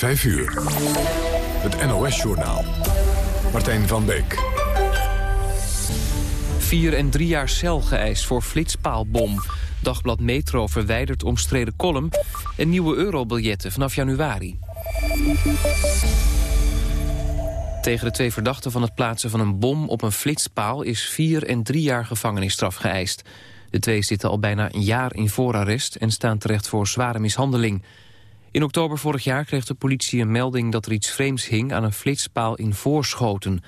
5 uur. Het NOS-journaal. Martijn van Beek. Vier en drie jaar cel geëist voor flitspaalbom. Dagblad Metro verwijdert omstreden column... en nieuwe eurobiljetten vanaf januari. Tegen de twee verdachten van het plaatsen van een bom op een flitspaal... is vier en drie jaar gevangenisstraf geëist. De twee zitten al bijna een jaar in voorarrest... en staan terecht voor zware mishandeling. In oktober vorig jaar kreeg de politie een melding... dat er iets vreemds hing aan een flitspaal in Voorschoten.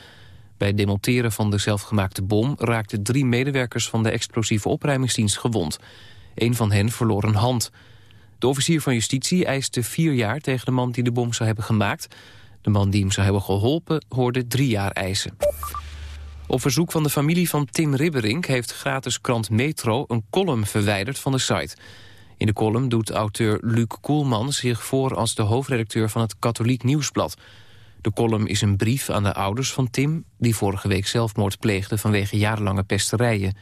Bij het demonteren van de zelfgemaakte bom... raakten drie medewerkers van de explosieve opruimingsdienst gewond. Een van hen verloor een hand. De officier van justitie eiste vier jaar tegen de man die de bom zou hebben gemaakt... De man die hem zou hebben geholpen hoorde drie jaar eisen. Op verzoek van de familie van Tim Ribberink heeft gratis krant Metro een column verwijderd van de site. In de column doet auteur Luc Koelman zich voor als de hoofdredacteur van het Katholiek Nieuwsblad. De column is een brief aan de ouders van Tim, die vorige week zelfmoord pleegde vanwege jarenlange pesterijen.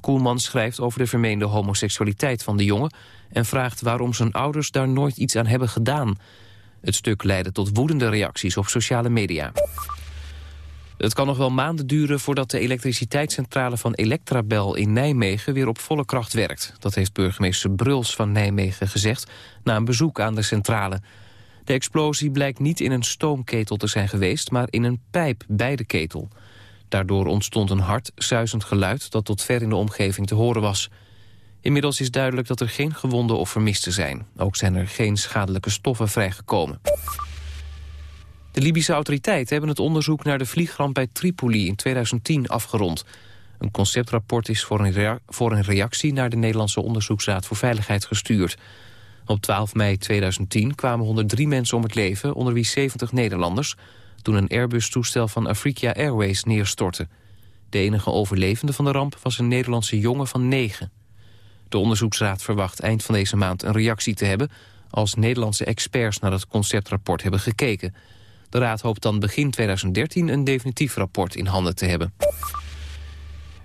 Koelman schrijft over de vermeende homoseksualiteit van de jongen en vraagt waarom zijn ouders daar nooit iets aan hebben gedaan. Het stuk leidde tot woedende reacties op sociale media. Het kan nog wel maanden duren voordat de elektriciteitscentrale van Electrabel in Nijmegen weer op volle kracht werkt. Dat heeft burgemeester Bruls van Nijmegen gezegd na een bezoek aan de centrale. De explosie blijkt niet in een stoomketel te zijn geweest, maar in een pijp bij de ketel. Daardoor ontstond een hard, suizend geluid dat tot ver in de omgeving te horen was. Inmiddels is duidelijk dat er geen gewonden of vermisten zijn. Ook zijn er geen schadelijke stoffen vrijgekomen. De Libische autoriteiten hebben het onderzoek naar de vliegramp bij Tripoli in 2010 afgerond. Een conceptrapport is voor een, reactie naar de Nederlandse Onderzoeksraad voor Veiligheid gestuurd. Op 12 mei 2010 kwamen 103 mensen om het leven, onder wie 70 Nederlanders, toen een Airbus-toestel van Afrika Airways neerstortte. De enige overlevende van de ramp was een Nederlandse jongen van 9. De onderzoeksraad verwacht eind van deze maand een reactie te hebben... als Nederlandse experts naar het conceptrapport hebben gekeken. De raad hoopt dan begin 2013 een definitief rapport in handen te hebben.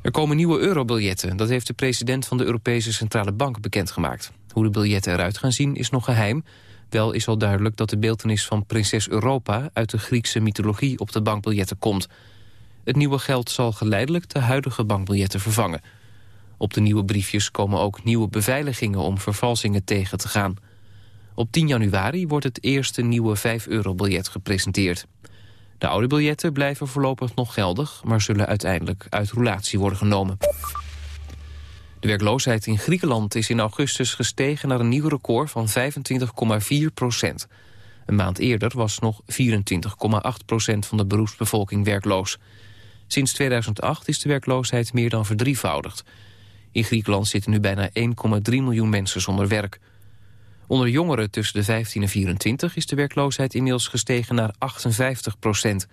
Er komen nieuwe eurobiljetten. Dat heeft de president van de Europese Centrale Bank bekendgemaakt. Hoe de biljetten eruit gaan zien is nog geheim. Wel is al duidelijk dat de beeltenis van prinses Europa... uit de Griekse mythologie op de bankbiljetten komt. Het nieuwe geld zal geleidelijk de huidige bankbiljetten vervangen... Op de nieuwe briefjes komen ook nieuwe beveiligingen om vervalsingen tegen te gaan. Op 10 januari wordt het eerste nieuwe 5-euro-biljet gepresenteerd. De oude biljetten blijven voorlopig nog geldig... maar zullen uiteindelijk uit roulatie worden genomen. De werkloosheid in Griekenland is in augustus gestegen naar een nieuw record van 25,4 procent. Een maand eerder was nog 24,8 procent van de beroepsbevolking werkloos. Sinds 2008 is de werkloosheid meer dan verdrievoudigd. In Griekenland zitten nu bijna 1,3 miljoen mensen zonder werk. Onder jongeren tussen de 15 en 24 is de werkloosheid inmiddels gestegen naar 58 procent.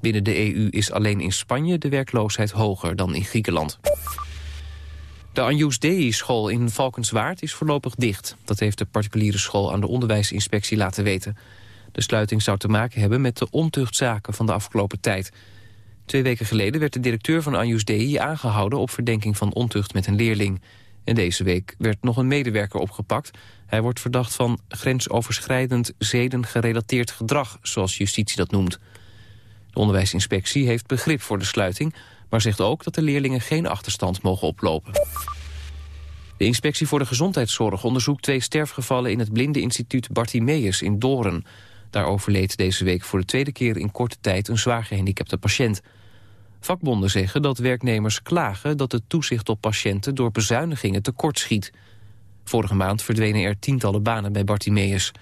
Binnen de EU is alleen in Spanje de werkloosheid hoger dan in Griekenland. De Anjus Dei-school in Valkenswaard is voorlopig dicht. Dat heeft de particuliere school aan de onderwijsinspectie laten weten. De sluiting zou te maken hebben met de ontuchtzaken van de afgelopen tijd... Twee weken geleden werd de directeur van Anjus Dei aangehouden... op verdenking van ontucht met een leerling. En deze week werd nog een medewerker opgepakt. Hij wordt verdacht van grensoverschrijdend zedengerelateerd gedrag... zoals justitie dat noemt. De onderwijsinspectie heeft begrip voor de sluiting... maar zegt ook dat de leerlingen geen achterstand mogen oplopen. De inspectie voor de gezondheidszorg onderzoekt twee sterfgevallen... in het blindeninstituut Bartimeus in Doren. Daar overleed deze week voor de tweede keer in korte tijd... een zwaar gehandicapte patiënt... Vakbonden zeggen dat werknemers klagen dat het toezicht op patiënten door bezuinigingen tekortschiet. Vorige maand verdwenen er tientallen banen bij Bartimeus.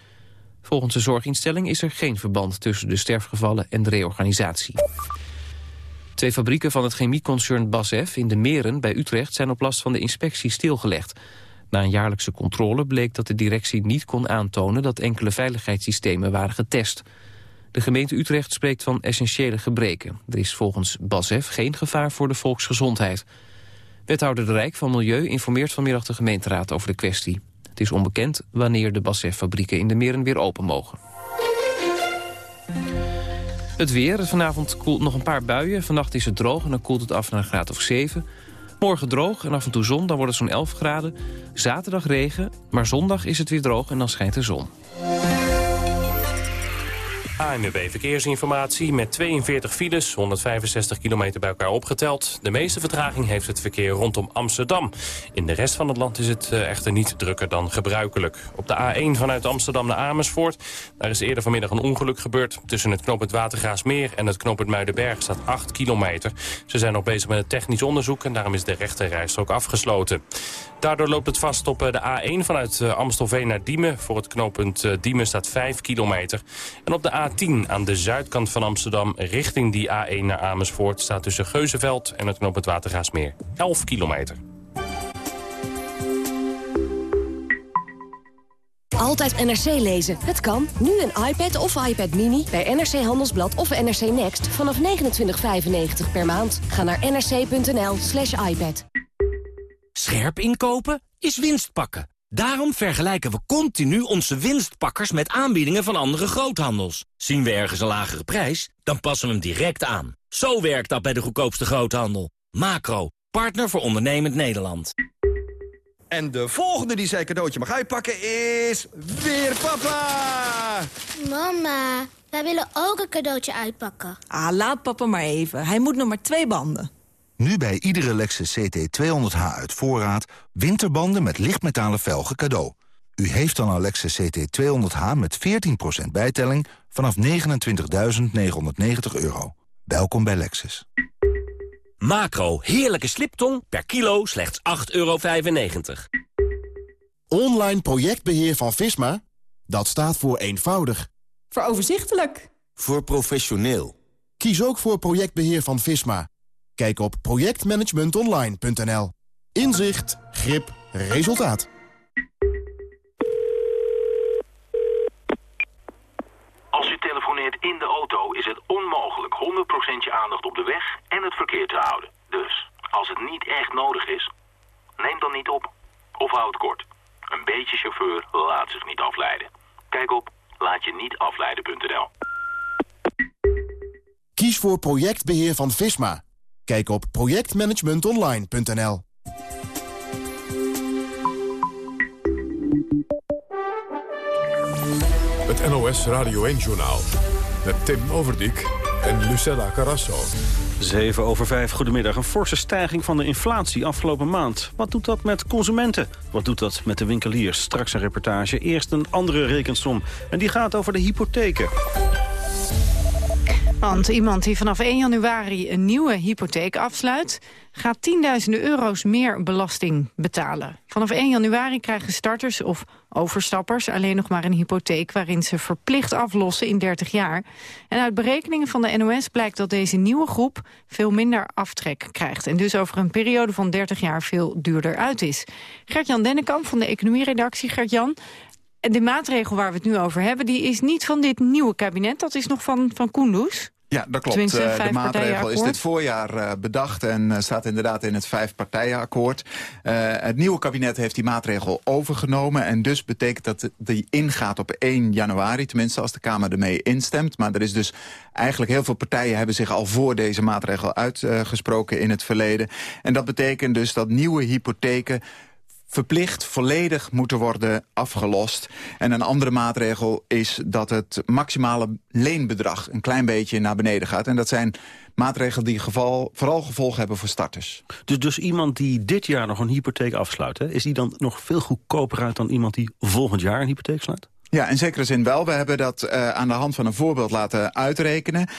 Volgens de zorginstelling is er geen verband tussen de sterfgevallen en de reorganisatie. Twee fabrieken van het chemieconcern BASF in de Meren bij Utrecht zijn op last van de inspectie stilgelegd. Na een jaarlijkse controle bleek dat de directie niet kon aantonen dat enkele veiligheidssystemen waren getest. De gemeente Utrecht spreekt van essentiële gebreken. Er is volgens BASF geen gevaar voor de volksgezondheid. Wethouder de Rijk van Milieu informeert vanmiddag de gemeenteraad over de kwestie. Het is onbekend wanneer de BASF-fabrieken in de meren weer open mogen. Het weer. Vanavond koelt nog een paar buien. Vannacht is het droog en dan koelt het af naar een graad of 7. Morgen droog en af en toe zon, dan wordt het zo'n 11 graden. Zaterdag regen, maar zondag is het weer droog en dan schijnt de zon. ANWB Verkeersinformatie met 42 files, 165 kilometer bij elkaar opgeteld. De meeste vertraging heeft het verkeer rondom Amsterdam. In de rest van het land is het eh, echter niet drukker dan gebruikelijk. Op de A1 vanuit Amsterdam naar Amersfoort, daar is eerder vanmiddag een ongeluk gebeurd. Tussen het knooppunt Watergraasmeer en het knooppunt Muidenberg staat 8 kilometer. Ze zijn nog bezig met het technisch onderzoek en daarom is de rechterrijstrook afgesloten. Daardoor loopt het vast op eh, de A1 vanuit eh, Amstelveen naar Diemen. Voor het knooppunt Diemen staat 5 kilometer. En op de A10 aan de zuidkant van Amsterdam richting die A1 naar Amersfoort... staat tussen Geuzenveld en het knooppunt Watergaasmeer. 11 kilometer. Altijd NRC lezen. Het kan. Nu een iPad of iPad Mini bij NRC Handelsblad of NRC Next vanaf 29,95 per maand. Ga naar nrc.nl slash iPad. Scherp inkopen is winst pakken. Daarom vergelijken we continu onze winstpakkers met aanbiedingen van andere groothandels. Zien we ergens een lagere prijs, dan passen we hem direct aan. Zo werkt dat bij de goedkoopste groothandel. Macro, partner voor ondernemend Nederland. En de volgende die zijn cadeautje mag uitpakken is... weer papa! Mama, wij willen ook een cadeautje uitpakken. Ah, laat papa maar even. Hij moet nog maar twee banden. Nu bij iedere Lexus CT200H uit voorraad... winterbanden met lichtmetalen velgen cadeau. U heeft dan een Lexus CT200H met 14% bijtelling... vanaf 29.990 euro. Welkom bij Lexus. Macro, heerlijke sliptong, per kilo slechts 8,95 euro. Online projectbeheer van Visma? Dat staat voor eenvoudig. Voor overzichtelijk. Voor professioneel. Kies ook voor projectbeheer van Visma. Kijk op projectmanagementonline.nl. Inzicht, grip, resultaat. Als u telefoneert in de auto is het onmogelijk 100% je aandacht op de weg en het verkeer te houden. Dus, als het niet echt nodig is, neem dan niet op. Of houd kort. Een beetje chauffeur laat zich niet afleiden. Kijk op laatje-niet-afleiden.nl. Kies voor projectbeheer van Visma. Kijk op projectmanagementonline.nl. Het NOS Radio 1-journaal met Tim Overdijk en Lucella Carrasso. 7 over 5, goedemiddag. Een forse stijging van de inflatie afgelopen maand. Wat doet dat met consumenten? Wat doet dat met de winkeliers? Straks een reportage. Eerst een andere rekensom. En die gaat over de hypotheken. Want iemand die vanaf 1 januari een nieuwe hypotheek afsluit... gaat tienduizenden euro's meer belasting betalen. Vanaf 1 januari krijgen starters of overstappers alleen nog maar een hypotheek... waarin ze verplicht aflossen in 30 jaar. En uit berekeningen van de NOS blijkt dat deze nieuwe groep... veel minder aftrek krijgt. En dus over een periode van 30 jaar veel duurder uit is. Gert-Jan Dennekamp van de economieredactie. Gert-Jan, en de maatregel waar we het nu over hebben... die is niet van dit nieuwe kabinet, dat is nog van, van Koendoes. Ja, dat klopt. Uh, de maatregel is dit voorjaar uh, bedacht en uh, staat inderdaad in het vijfpartijenakkoord. het nieuwe kabinet heeft die maatregel overgenomen en dus betekent dat die ingaat op 1 januari, tenminste als de Kamer ermee instemt. Maar er is dus eigenlijk heel veel partijen hebben zich al voor deze maatregel uitgesproken in het verleden. En dat betekent dus dat nieuwe hypotheken verplicht volledig moeten worden afgelost. En een andere maatregel is dat het maximale leenbedrag... een klein beetje naar beneden gaat. En dat zijn maatregelen die geval, vooral gevolgen hebben voor starters. Dus, dus iemand die dit jaar nog een hypotheek afsluit... Is die dan nog veel goedkoper uit dan iemand die volgend jaar een hypotheek sluit? Ja, in zekere zin wel. We hebben dat uh, aan de hand van een voorbeeld laten uitrekenen. Uh,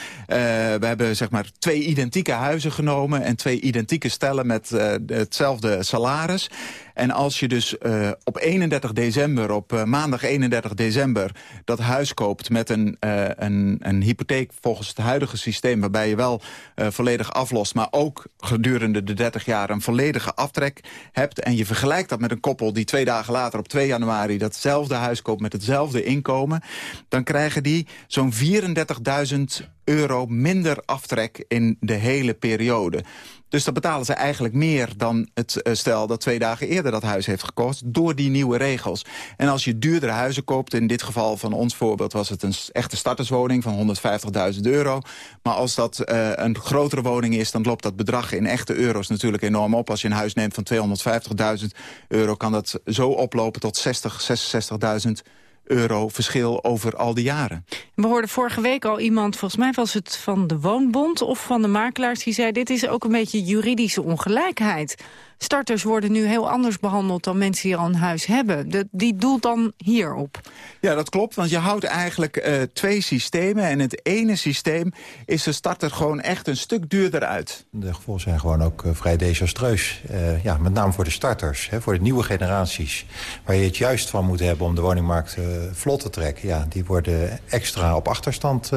we hebben zeg maar twee identieke huizen genomen... en twee identieke stellen met uh, hetzelfde salaris. En als je dus op 31 december, op maandag 31 december... dat huis koopt met een, een, een hypotheek volgens het huidige systeem... waarbij je wel volledig aflost, maar ook gedurende de 30 jaar... een volledige aftrek hebt en je vergelijkt dat met een koppel... die twee dagen later op 2 januari datzelfde huis koopt met hetzelfde inkomen... dan krijgen die zo'n 34.000 euro minder aftrek in de hele periode. Dus dan betalen ze eigenlijk meer dan het uh, stel dat twee dagen eerder dat huis heeft gekost... door die nieuwe regels. En als je duurdere huizen koopt, in dit geval van ons voorbeeld... was het een echte starterswoning van 150.000 euro. Maar als dat uh, een grotere woning is, dan loopt dat bedrag in echte euro's natuurlijk enorm op. Als je een huis neemt van 250.000 euro, kan dat zo oplopen tot 60, 66.000 euro verschil over al die jaren. We hoorden vorige week al iemand, volgens mij was het van de Woonbond of van de makelaars, die zei dit is ook een beetje juridische ongelijkheid. Starters worden nu heel anders behandeld dan mensen die al een huis hebben. De, die doelt dan hierop. Ja, dat klopt, want je houdt eigenlijk uh, twee systemen. En het ene systeem is de starter gewoon echt een stuk duurder uit. De gevolgen zijn gewoon ook uh, vrij desastreus. Uh, ja, met name voor de starters, hè, voor de nieuwe generaties. Waar je het juist van moet hebben om de woningmarkt vlot te trekken. Ja, die worden extra op achterstand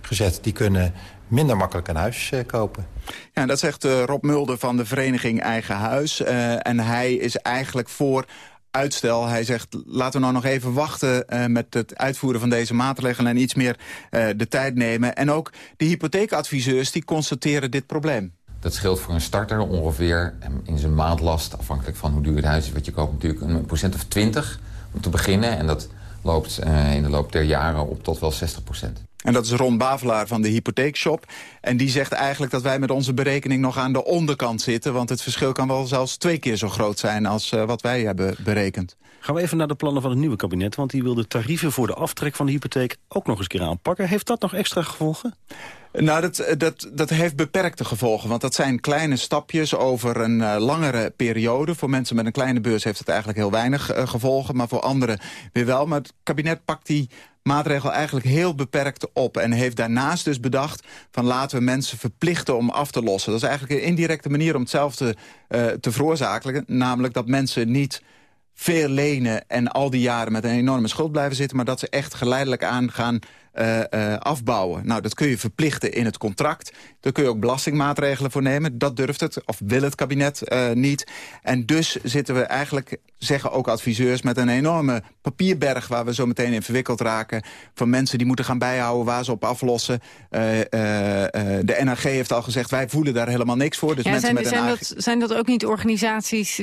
gezet. Die kunnen minder makkelijk een huis uh, kopen. Ja, dat zegt uh, Rob Mulder van de vereniging Eigen Huis. Uh, en hij is eigenlijk voor uitstel. Hij zegt, laten we nou nog even wachten uh, met het uitvoeren van deze maatregelen... en iets meer uh, de tijd nemen. En ook de hypotheekadviseurs die constateren dit probleem. Dat scheelt voor een starter ongeveer in zijn maandlast... afhankelijk van hoe duur het huis is wat je koopt... natuurlijk een procent of 20 om te beginnen. En dat loopt uh, in de loop der jaren op tot wel 60 procent. En dat is Ron Bavelaar van de Hypotheekshop. En die zegt eigenlijk dat wij met onze berekening nog aan de onderkant zitten. Want het verschil kan wel zelfs twee keer zo groot zijn als uh, wat wij hebben berekend. Gaan we even naar de plannen van het nieuwe kabinet. Want die wil de tarieven voor de aftrek van de hypotheek ook nog eens keer aanpakken. Heeft dat nog extra gevolgen? Nou, dat, dat, dat heeft beperkte gevolgen. Want dat zijn kleine stapjes over een uh, langere periode. Voor mensen met een kleine beurs heeft het eigenlijk heel weinig uh, gevolgen. Maar voor anderen weer wel. Maar het kabinet pakt die maatregel eigenlijk heel beperkt op. En heeft daarnaast dus bedacht van laten we mensen verplichten om af te lossen. Dat is eigenlijk een indirecte manier om hetzelfde uh, te veroorzaken. Namelijk dat mensen niet veel lenen en al die jaren met een enorme schuld blijven zitten... maar dat ze echt geleidelijk aan gaan uh, uh, afbouwen. Nou, dat kun je verplichten in het contract. Daar kun je ook belastingmaatregelen voor nemen. Dat durft het, of wil het kabinet uh, niet. En dus zitten we eigenlijk, zeggen ook adviseurs... met een enorme papierberg waar we zo meteen in verwikkeld raken... van mensen die moeten gaan bijhouden waar ze op aflossen. de NAG heeft al gezegd, wij voelen daar helemaal niks voor. Dus ja, mensen zijn, met zijn, een dat, zijn dat ook niet organisaties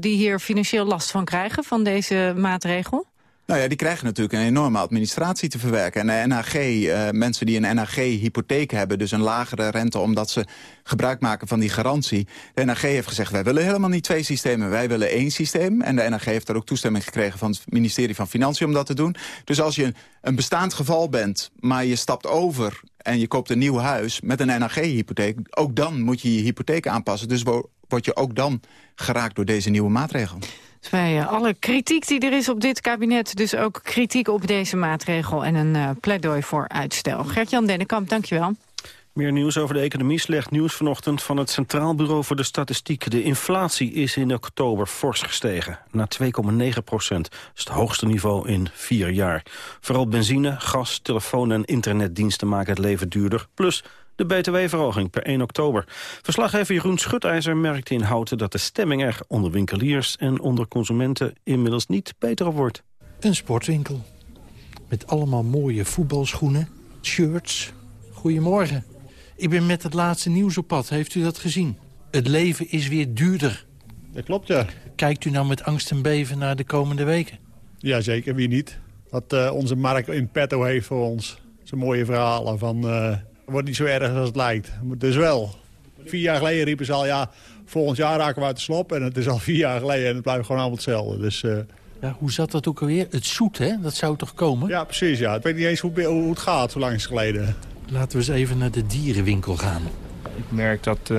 die hier financieel last van krijgen... van deze maatregel? Nou ja, die krijgen natuurlijk een enorme administratie te verwerken. En de NHG, uh, mensen die een NHG-hypotheek hebben... dus een lagere rente omdat ze gebruik maken van die garantie. De NHG heeft gezegd, wij willen helemaal niet twee systemen. Wij willen één systeem. En de NHG heeft daar ook toestemming gekregen van het ministerie van Financiën om dat te doen. Dus als je een bestaand geval bent, maar je stapt over en je koopt een nieuw huis met een NHG-hypotheek... ook dan moet je je hypotheek aanpassen. Dus word je ook dan geraakt door deze nieuwe maatregel. Dus bij alle kritiek die er is op dit kabinet... dus ook kritiek op deze maatregel en een uh, pleidooi voor uitstel. Gert-Jan Dennekamp, dankjewel. Meer nieuws over de economie. Slecht nieuws vanochtend van het Centraal Bureau voor de Statistiek. De inflatie is in oktober fors gestegen. Naar 2,9 procent. Is het hoogste niveau in vier jaar. Vooral benzine, gas, telefoon en internetdiensten maken het leven duurder. Plus de btw-verhoging per 1 oktober. Verslaggever Jeroen Schutijzer merkte in Houten dat de stemming er onder winkeliers en onder consumenten inmiddels niet beter op wordt. Een sportwinkel. Met allemaal mooie voetbalschoenen, shirts. Goedemorgen. Ik ben met het laatste nieuws op pad. Heeft u dat gezien? Het leven is weer duurder. Dat klopt, ja. Kijkt u nou met angst en beven naar de komende weken? Jazeker, wie niet. Wat uh, onze markt in petto heeft voor ons. Zo'n mooie verhalen van... Uh, het wordt niet zo erg als het lijkt. Dus wel. Vier jaar geleden riepen ze al, ja, volgend jaar raken we uit de slop. En het is al vier jaar geleden en het blijft gewoon allemaal hetzelfde. Dus, uh... ja, hoe zat dat ook alweer? Het zoet, hè? Dat zou toch komen? Ja, precies. Ja. Ik weet niet eens hoe, hoe het gaat, hoe lang is het geleden. Laten we eens even naar de dierenwinkel gaan. Ik merk dat uh,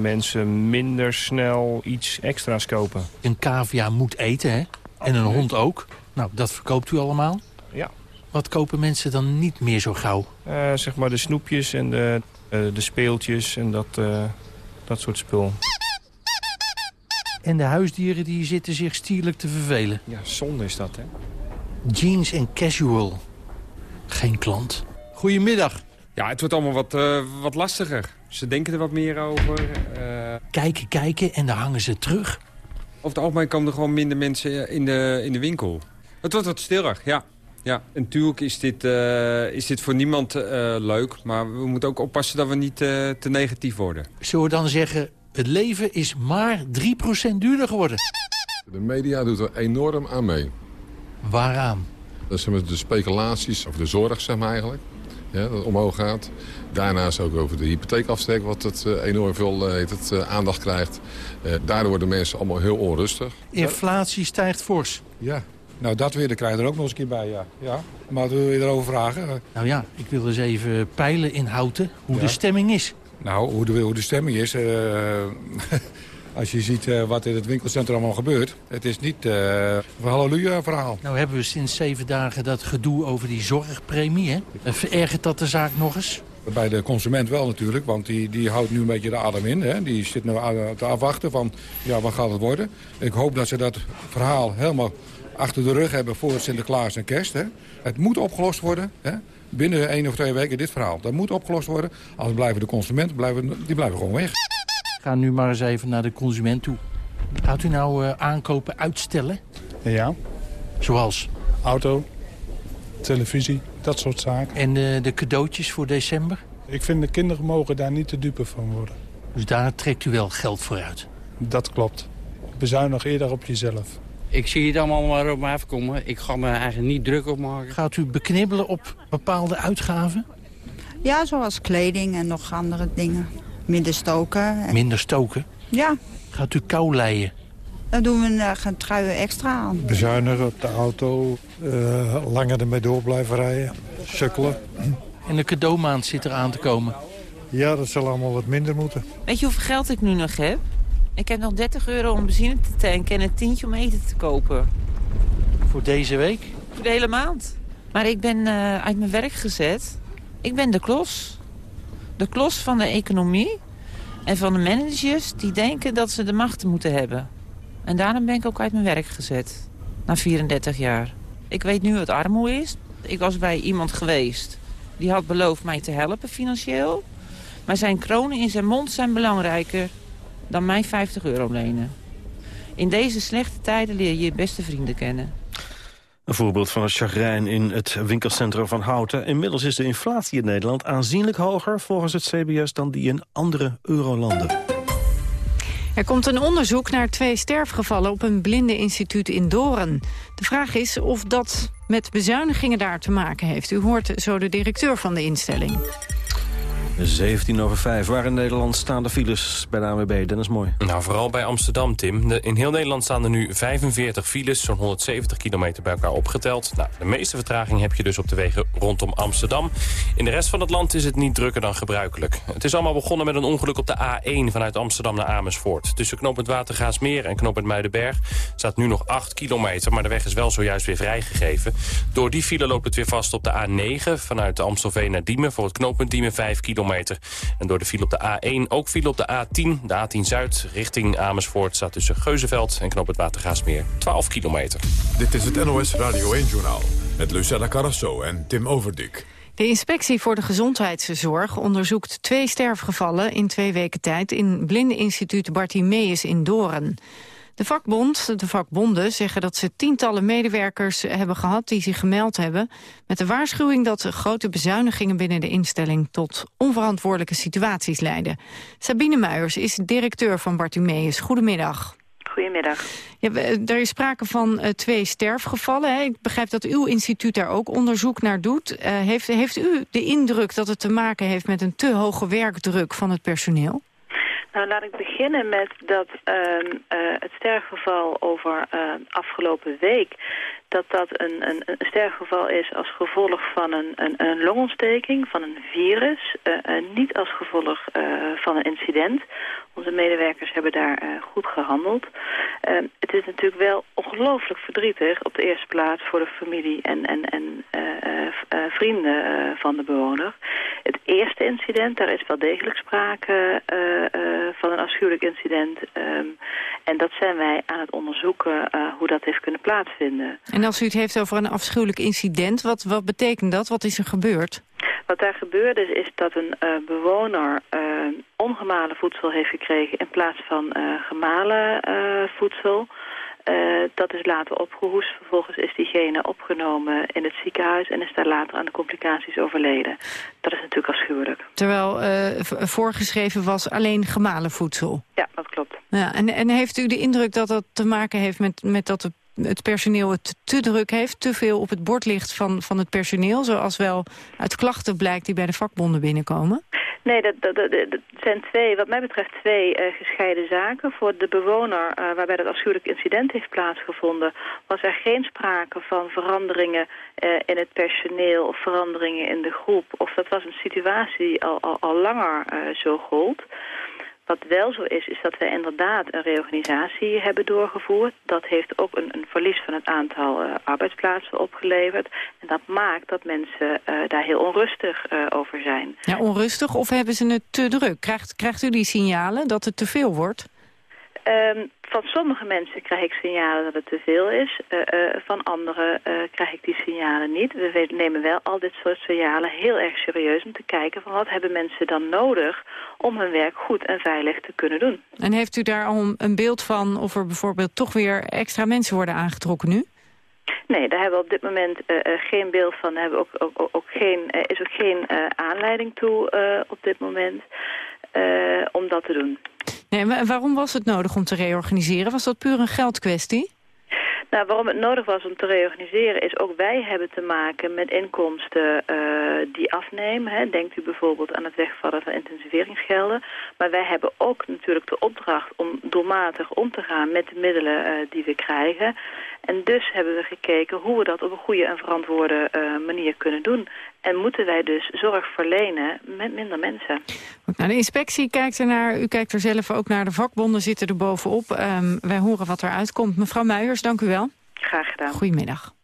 mensen minder snel iets extra's kopen. Een cavia moet eten, hè? En een hond ook. Nou, dat verkoopt u allemaal? Ja. Wat kopen mensen dan niet meer zo gauw? Uh, zeg maar de snoepjes en de, uh, de speeltjes en dat, uh, dat soort spul. En de huisdieren die zitten zich stierlijk te vervelen. Ja, zonde is dat, hè? Jeans en casual. Geen klant. Goedemiddag. Ja, het wordt allemaal wat, wat lastiger. Ze denken er wat meer over. Kijken, kijken en dan hangen ze terug. Over het algemeen komen er gewoon minder mensen in de, in de winkel. Het wordt wat stiller, ja. Ja, natuurlijk is dit, uh, is dit voor niemand uh, leuk. Maar we moeten ook oppassen dat we niet uh, te negatief worden. Zullen we dan zeggen, het leven is maar 3% duurder geworden? De media doet er enorm aan mee. Waaraan? Dat zijn de speculaties, of de zorg zeg maar eigenlijk. Ja, dat het omhoog gaat. Daarnaast ook over de hypotheekaftrek, wat het enorm veel heet het, aandacht krijgt. daardoor worden mensen allemaal heel onrustig. Inflatie stijgt fors. Ja, Nou, dat weer, dat krijg je er ook nog eens een keer bij, ja. ja. Maar wat wil je erover vragen? Nou ja, ik wil eens even peilen in Houten hoe Ja. de stemming is. Nou, hoe de, hoe de stemming is... eh, als je ziet eh, wat in het winkelcentrum allemaal gebeurt... het is niet eh, een halleluja verhaal. Nou hebben we sinds zeven dagen dat gedoe over die zorgpremie, hè? Eh, Verergert dat de zaak nog eens? Bij de consument wel natuurlijk, want die, die houdt nu een beetje de adem in. Hè. Die zit nu te afwachten van, ja, wat gaat het worden? Ik hoop dat ze dat verhaal helemaal achter de rug hebben voor Sinterklaas en kerst. Hè. Het moet opgelost worden, hè. binnen één of twee weken dit verhaal. Dat moet opgelost worden, anders blijven de consumenten blijven, die blijven gewoon weg. Ga nu maar eens even naar de consument toe. Gaat u nou eh, aankopen uitstellen? Ja. Zoals? Auto, televisie, dat soort zaken. En eh, de cadeautjes voor december? Ik vind de kinderen mogen daar niet te dupe van worden. Dus daar trekt u wel geld voor uit? Dat klopt. Bezuinig eerder op jezelf. Ik zie het allemaal maar op me afkomen. Ik ga me eigenlijk niet druk op maken. Gaat u beknibbelen op bepaalde uitgaven? Ja, zoals kleding en nog andere dingen. Minder stoken. En- Minder stoken? Ja, Gaat u kou leien? dan doen we een een trui extra aan. Bezuinigen op de auto, eh, langer ermee door blijven rijden, sukkelen. En de cadeaumaand zit er aan te komen. Ja, dat zal allemaal wat minder moeten. Weet je hoeveel geld ik nu nog heb? Ik heb nog 30 euro om benzine te tanken en een tientje om eten te kopen. Voor deze week? Voor de hele maand. Maar ik ben eh, uit mijn werk gezet. Ik ben de klos. De klos van de economie. En van de managers die denken dat ze de macht moeten hebben. En daarom ben ik ook uit mijn werk gezet. Na 34 jaar. Ik weet nu wat armoede is. Ik was bij iemand geweest. Die had beloofd mij te helpen financieel. Maar zijn kronen in zijn mond zijn belangrijker dan mij 50 euro lenen. In deze slechte tijden leer je je beste vrienden kennen. Een voorbeeld van het chagrijn in het winkelcentrum van Houten. Inmiddels is de inflatie in Nederland aanzienlijk hoger volgens het CBS dan die in andere eurolanden. Er komt een onderzoek naar twee sterfgevallen op een blindeninstituut in Doren. De vraag is of dat met bezuinigingen daar te maken heeft. U hoort zo de directeur van de instelling. 17 over 5. Waar in Nederland staan de files bij de ANWB? Dennis Mooi. Nou, vooral bij Amsterdam, Tim. In heel Nederland staan er nu 45 files, zo'n 170 kilometer bij elkaar opgeteld. Nou, de meeste vertraging heb je dus op de wegen rondom Amsterdam. In de rest van het land is het niet drukker dan gebruikelijk. Het is allemaal begonnen met een ongeluk op de A1 vanuit Amsterdam naar Amersfoort. Tussen knooppunt Watergaasmeer en knooppunt Muidenberg staat nu nog 8 kilometer, maar de weg is wel zojuist weer vrijgegeven. Door die file loopt het weer vast op de A9 vanuit Amstelveen naar Diemen voor het knooppunt Diemen 5 kilometer. En door de file op de A1 ook file op de A10, de A10 Zuid richting Amersfoort staat tussen Geuzenveld en knooppunt Watergaasmeer 12 kilometer. Dit is het NOS Radio 1-journaal met Lucella Carrasso en Tim Overdik. De inspectie voor de gezondheidszorg onderzoekt twee sterfgevallen in twee weken tijd in blindeninstituut Bartimeus in Doren. De vakbond, de vakbonden zeggen dat ze tientallen medewerkers hebben gehad die zich gemeld hebben met de waarschuwing dat grote bezuinigingen binnen de instelling tot onverantwoordelijke situaties leiden. Sabine Muijers is directeur van Bartimeus. Goedemiddag. Goedemiddag. Ja, er is sprake van eh, twee sterfgevallen. Hè. Ik begrijp dat uw instituut daar ook onderzoek naar doet. Eh, heeft, heeft u de indruk dat het te maken heeft met een te hoge werkdruk van het personeel? Nou, laat ik beginnen met dat ehm, eh, het sterfgeval over eh, afgelopen week... dat dat een, een, een sterfgeval is als gevolg van een, een, een longontsteking, van een virus... eh, en niet als gevolg eh, van een incident. Onze medewerkers hebben daar eh, goed gehandeld. Ehm, het is natuurlijk wel ongelooflijk verdrietig op de eerste plaats voor de familie en, en, en eh, eh, eh, vrienden eh, van de bewoner. Het eerste incident, daar is wel degelijk sprake eh, eh, van een afschuwelijk incident. ehm, en dat zijn wij aan het onderzoeken eh, hoe dat heeft kunnen plaatsvinden. En als u het heeft over een afschuwelijk incident, wat, wat betekent dat? Wat is er gebeurd? Wat daar gebeurde is, is dat een eh, bewoner eh, ongemalen voedsel heeft gekregen in plaats van eh, gemalen eh, voedsel. Eh, dat is later opgehoest. Vervolgens is diegene opgenomen in het ziekenhuis en is daar later aan de complicaties overleden. Dat is natuurlijk afschuwelijk. Terwijl eh, voorgeschreven was alleen gemalen voedsel. Ja, dat klopt. Ja, en, en heeft u de indruk dat dat te maken heeft met, met dat het, het personeel het te druk heeft? Te veel op het bord ligt van, van het personeel, zoals wel uit klachten blijkt die bij de vakbonden binnenkomen? Nee, dat, dat, dat, zijn twee, wat mij betreft twee uh, gescheiden zaken. Voor de bewoner uh, waarbij dat afschuwelijk incident heeft plaatsgevonden... was er geen sprake van veranderingen uh, in het personeel of veranderingen in de groep. Of dat was een situatie die al, al, al langer zo gold... Wat wel zo is, is dat wij inderdaad een reorganisatie hebben doorgevoerd. Dat heeft ook een, een verlies van het aantal uh, arbeidsplaatsen opgeleverd. En dat maakt dat mensen uh, daar heel onrustig uh, over zijn. Ja, onrustig of hebben ze het te druk? Krijgt, krijgt u die signalen dat het te veel wordt? Um, van sommige mensen krijg ik signalen dat het te veel is. Uh, uh, van anderen uh, krijg ik die signalen niet. We nemen wel al dit soort signalen heel erg serieus om te kijken... van wat hebben mensen dan nodig om hun werk goed en veilig te kunnen doen. En heeft u daar al een beeld van of er bijvoorbeeld toch weer extra mensen worden aangetrokken nu? Nee, daar hebben we op dit moment uh, geen beeld van. Daar hebben we ook, ook, ook geen, uh, is ook geen uh, aanleiding toe op dit moment om dat te doen. Nee, waarom was het nodig om te reorganiseren? Was dat puur een geldkwestie? Nou, waarom het nodig was om te reorganiseren is ook wij hebben te maken met inkomsten uh, die afnemen. Hè. Denkt u bijvoorbeeld aan het wegvallen van intensiveringsgelden. Maar wij hebben ook natuurlijk de opdracht om doelmatig om te gaan met de middelen uh, die we krijgen. En dus hebben we gekeken hoe we dat op een goede en verantwoorde uh, manier kunnen doen. En moeten wij dus zorg verlenen met minder mensen. Nou, de inspectie kijkt er naar, u kijkt er zelf ook naar, de vakbonden zitten er bovenop. Um, wij horen wat eruit komt. Mevrouw Muijers, dank u wel. Graag gedaan. Goedemiddag.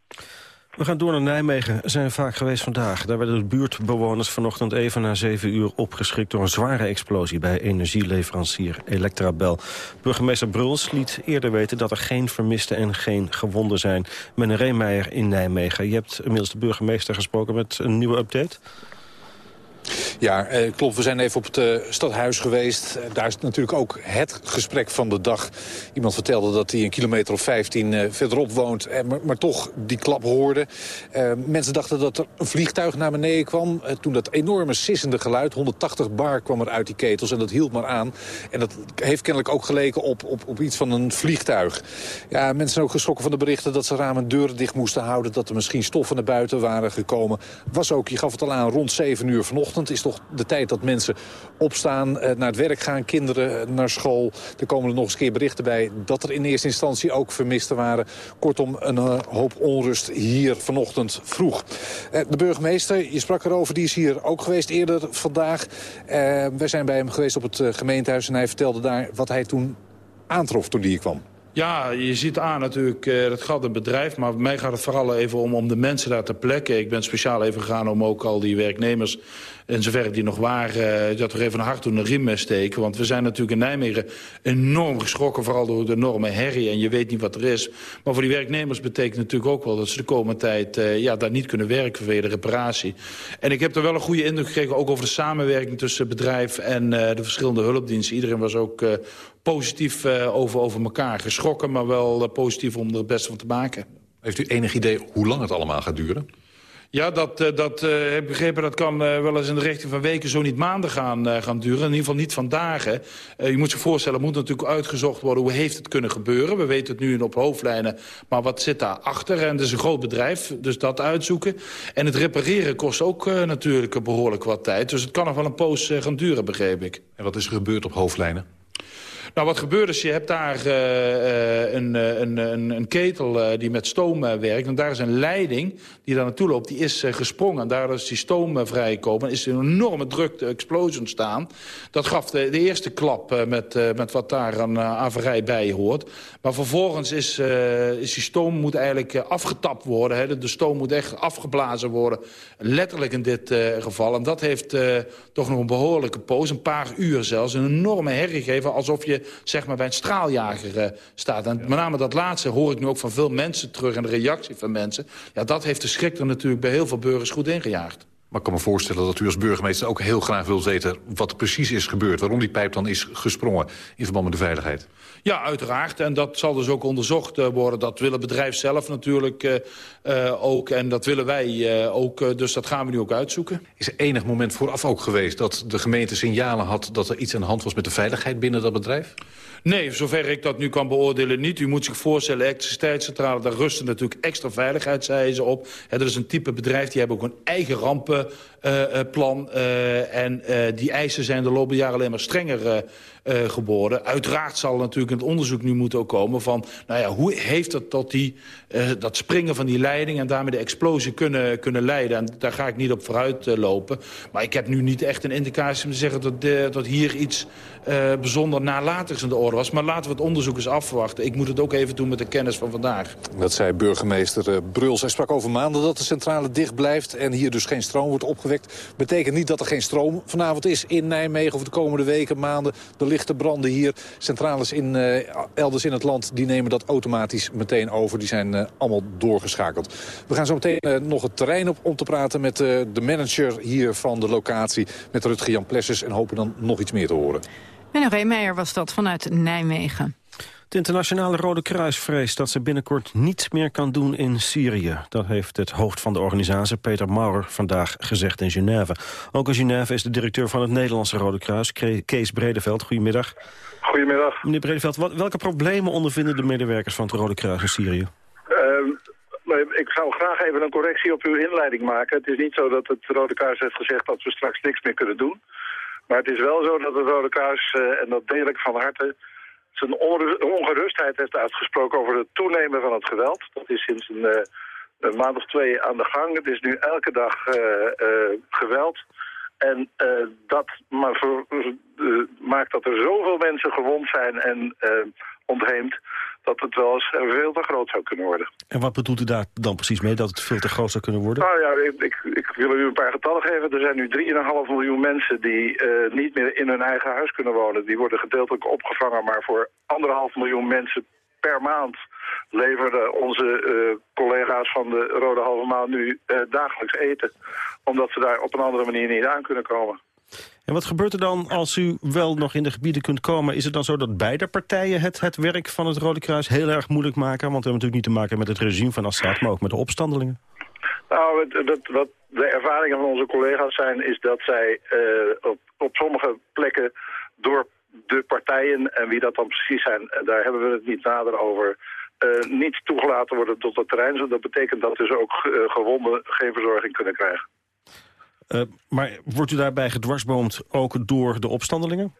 We gaan door naar Nijmegen. Zijn vaak geweest vandaag. Daar werden de buurtbewoners vanochtend even na zeven uur opgeschrikt... door een zware explosie bij energieleverancier Electrabel. Burgemeester Bruls liet eerder weten dat er geen vermisten en geen gewonden zijn. Meneer Reemeijer in Nijmegen. Je hebt inmiddels de burgemeester gesproken met een nieuwe update. Ja, eh, klopt. We zijn even op het uh, stadhuis geweest. Daar is natuurlijk ook het gesprek van de dag. Iemand vertelde dat hij een kilometer of 15 uh, verderop woont... Eh, maar, maar, toch die klap hoorde. mensen dachten dat er een vliegtuig naar beneden kwam. toen dat enorme sissende geluid, 180 bar kwam er uit die ketels... en dat hield maar aan. En dat heeft kennelijk ook geleken op, op, op iets van een vliegtuig. Ja, mensen zijn ook geschrokken van de berichten dat ze ramen en deuren dicht moesten houden... dat er misschien stoffen naar buiten waren gekomen. Was ook, je gaf het al aan, rond 7 uur vanochtend is toch de tijd dat mensen opstaan, eh, naar het werk gaan, kinderen eh, naar school. Er komen er nog eens een keer berichten bij dat er in eerste instantie ook vermisten waren. Kortom, een uh, hoop onrust hier vanochtend vroeg. de burgemeester, je sprak erover, die is hier ook geweest eerder vandaag. wij zijn bij hem geweest op het gemeentehuis en hij vertelde daar wat hij toen aantrof toen hij hier kwam. Ja, je ziet aan natuurlijk, uh, dat gaat een bedrijf... maar mij gaat het vooral even om, om de mensen daar te plekken. Ik ben speciaal even gegaan om ook al die werknemers... in zoverre die nog waren, uh, dat we even een hart door de riem steken. Want we zijn natuurlijk in Nijmegen enorm geschrokken... vooral door de enorme herrie en je weet niet wat er is. Maar voor die werknemers betekent natuurlijk ook wel... dat ze de komende tijd uh, ja, daar niet kunnen werken vanwege de reparatie. En ik heb er wel een goede indruk gekregen... ook over de samenwerking tussen bedrijf en de verschillende hulpdiensten. Iedereen was ook positief over, over elkaar. Geschrokken, maar wel uh, positief om er het beste van te maken. Heeft u enig idee hoe lang het allemaal gaat duren? Ja, dat, uh, dat heb ik begrepen. Dat kan wel eens in de richting van weken, zo niet maanden gaan, gaan duren. In ieder geval niet van dagen. je moet zich voorstellen, het moet natuurlijk uitgezocht worden... hoe heeft het kunnen gebeuren. We weten het nu op hoofdlijnen, maar wat zit daarachter? En het is een groot bedrijf, dus dat uitzoeken. En het repareren kost ook natuurlijk behoorlijk wat tijd. Dus het kan nog wel een poos gaan duren, begreep ik. En wat is er gebeurd op hoofdlijnen? Nou, wat gebeurt is, je hebt daar uh, een, een, een, een, ketel die met stoom werkt. En daar is een leiding die daar naartoe loopt, die is gesprongen. En daar is die stoom vrijgekomen. is een enorme druk, de explosie ontstaan. Dat gaf de, de eerste klap met, met wat daar aan averij bij hoort. Maar vervolgens is, is die stoom moet eigenlijk afgetapt worden. Hè. De, stoom moet echt afgeblazen worden. Letterlijk in dit geval. En dat heeft toch nog een behoorlijke poos, een paar uur zelfs, een enorme herrie gegeven. Alsof je zeg maar, bij een straaljager uh, staat. En met name dat laatste hoor ik nu ook van veel mensen terug... en de reactie van mensen. Ja, dat heeft de schrik er natuurlijk bij heel veel burgers goed ingejaagd. Maar ik kan me voorstellen dat u als burgemeester ook heel graag wilt weten... wat precies is gebeurd, waarom die pijp dan is gesprongen... in verband met de veiligheid. Ja, uiteraard. En dat zal dus ook onderzocht uh, worden. Dat wil het bedrijf zelf natuurlijk uh, uh, ook. En dat willen wij ook. dus dat gaan we nu ook uitzoeken. Is er enig moment vooraf ook geweest dat de gemeente signalen had... dat er iets aan de hand was met de veiligheid binnen dat bedrijf? Nee, zover ik dat nu kan beoordelen niet. U moet zich voorstellen, elektriciteitscentrale, daar rusten natuurlijk extra veiligheidseisen op. He, dat is een type bedrijf, die hebben ook een eigen rampenplan. Uh, uh, en uh, die eisen zijn de loop jaren alleen maar strenger geboren. Uiteraard zal natuurlijk in het onderzoek nu moeten ook komen van... nou ja, hoe heeft het tot die, dat springen van die leiding... en daarmee de explosie kunnen, kunnen leiden? En daar ga ik niet op vooruit lopen. Maar ik heb nu niet echt een indicatie om te zeggen... dat, de, dat hier iets bijzonder nalatigs in de orde was. Maar laten we het onderzoek eens afwachten. Ik moet het ook even doen met de kennis van vandaag. Dat zei burgemeester Bruls. Hij sprak over maanden dat de centrale dicht blijft... en hier dus geen stroom wordt opgewekt. Betekent niet dat er geen stroom vanavond is in Nijmegen... of de komende weken, maanden. De lichte branden hier. Centrales in, uh, elders in het land die nemen dat automatisch meteen over. Die zijn uh, allemaal doorgeschakeld. We gaan zo meteen uh, nog het terrein op om te praten met de manager hier van de locatie. Met Rutger Jan Plessers en hopen dan nog iets meer te horen. Reemeijer was dat vanuit Nijmegen. Het internationale Rode Kruis vreest dat ze binnenkort niets meer kan doen in Syrië. Dat heeft het hoofd van de organisatie, Peter Maurer, vandaag gezegd in Genève. Ook in Genève is de directeur van het Nederlandse Rode Kruis, Kees Bredeveld. Goedemiddag. Goedemiddag. Meneer Bredeveld, wat, welke problemen ondervinden de medewerkers van het Rode Kruis in Syrië? Uh, ik zou graag even een correctie op uw inleiding maken. Het is niet zo dat het Rode Kruis heeft gezegd dat we straks niks meer kunnen doen. Maar het is wel zo dat het Rode Kruis, uh, en dat deel ik van harte zijn ongerustheid heeft uitgesproken over het toenemen van het geweld. Dat is sinds een, uh, een maand of twee aan de gang. Het is nu elke dag uh, uh, geweld. En dat maar maakt dat er zoveel mensen gewond zijn en ontheemd dat het wel eens veel te groot zou kunnen worden. En wat bedoelt u daar dan precies mee, dat het veel te groot zou kunnen worden? Nou ja, ik, ik, ik wil u een paar getallen geven. Er zijn nu 3,5 miljoen mensen die uh, niet meer in hun eigen huis kunnen wonen. Die worden gedeeltelijk opgevangen, maar voor anderhalf miljoen mensen per maand leverden onze uh, collega's van de Rode Halve Maan nu uh, dagelijks eten. Omdat ze daar op een andere manier niet aan kunnen komen. En wat gebeurt er dan als u wel nog in de gebieden kunt komen? Is het dan zo dat beide partijen het, het werk van het Rode Kruis heel erg moeilijk maken? Want we hebben natuurlijk niet te maken met het regime van Assad, maar ook met de opstandelingen. Nou, dat, wat de ervaringen van onze collega's zijn, is dat zij uh, op, op sommige plekken door de partijen, en wie dat dan precies zijn, daar hebben we het niet nader over, uh, niet toegelaten worden tot het terrein. Dat betekent dat dus ook uh, gewonden geen verzorging kunnen krijgen. Uh, maar wordt u daarbij gedwarsboomd ook door de opstandelingen?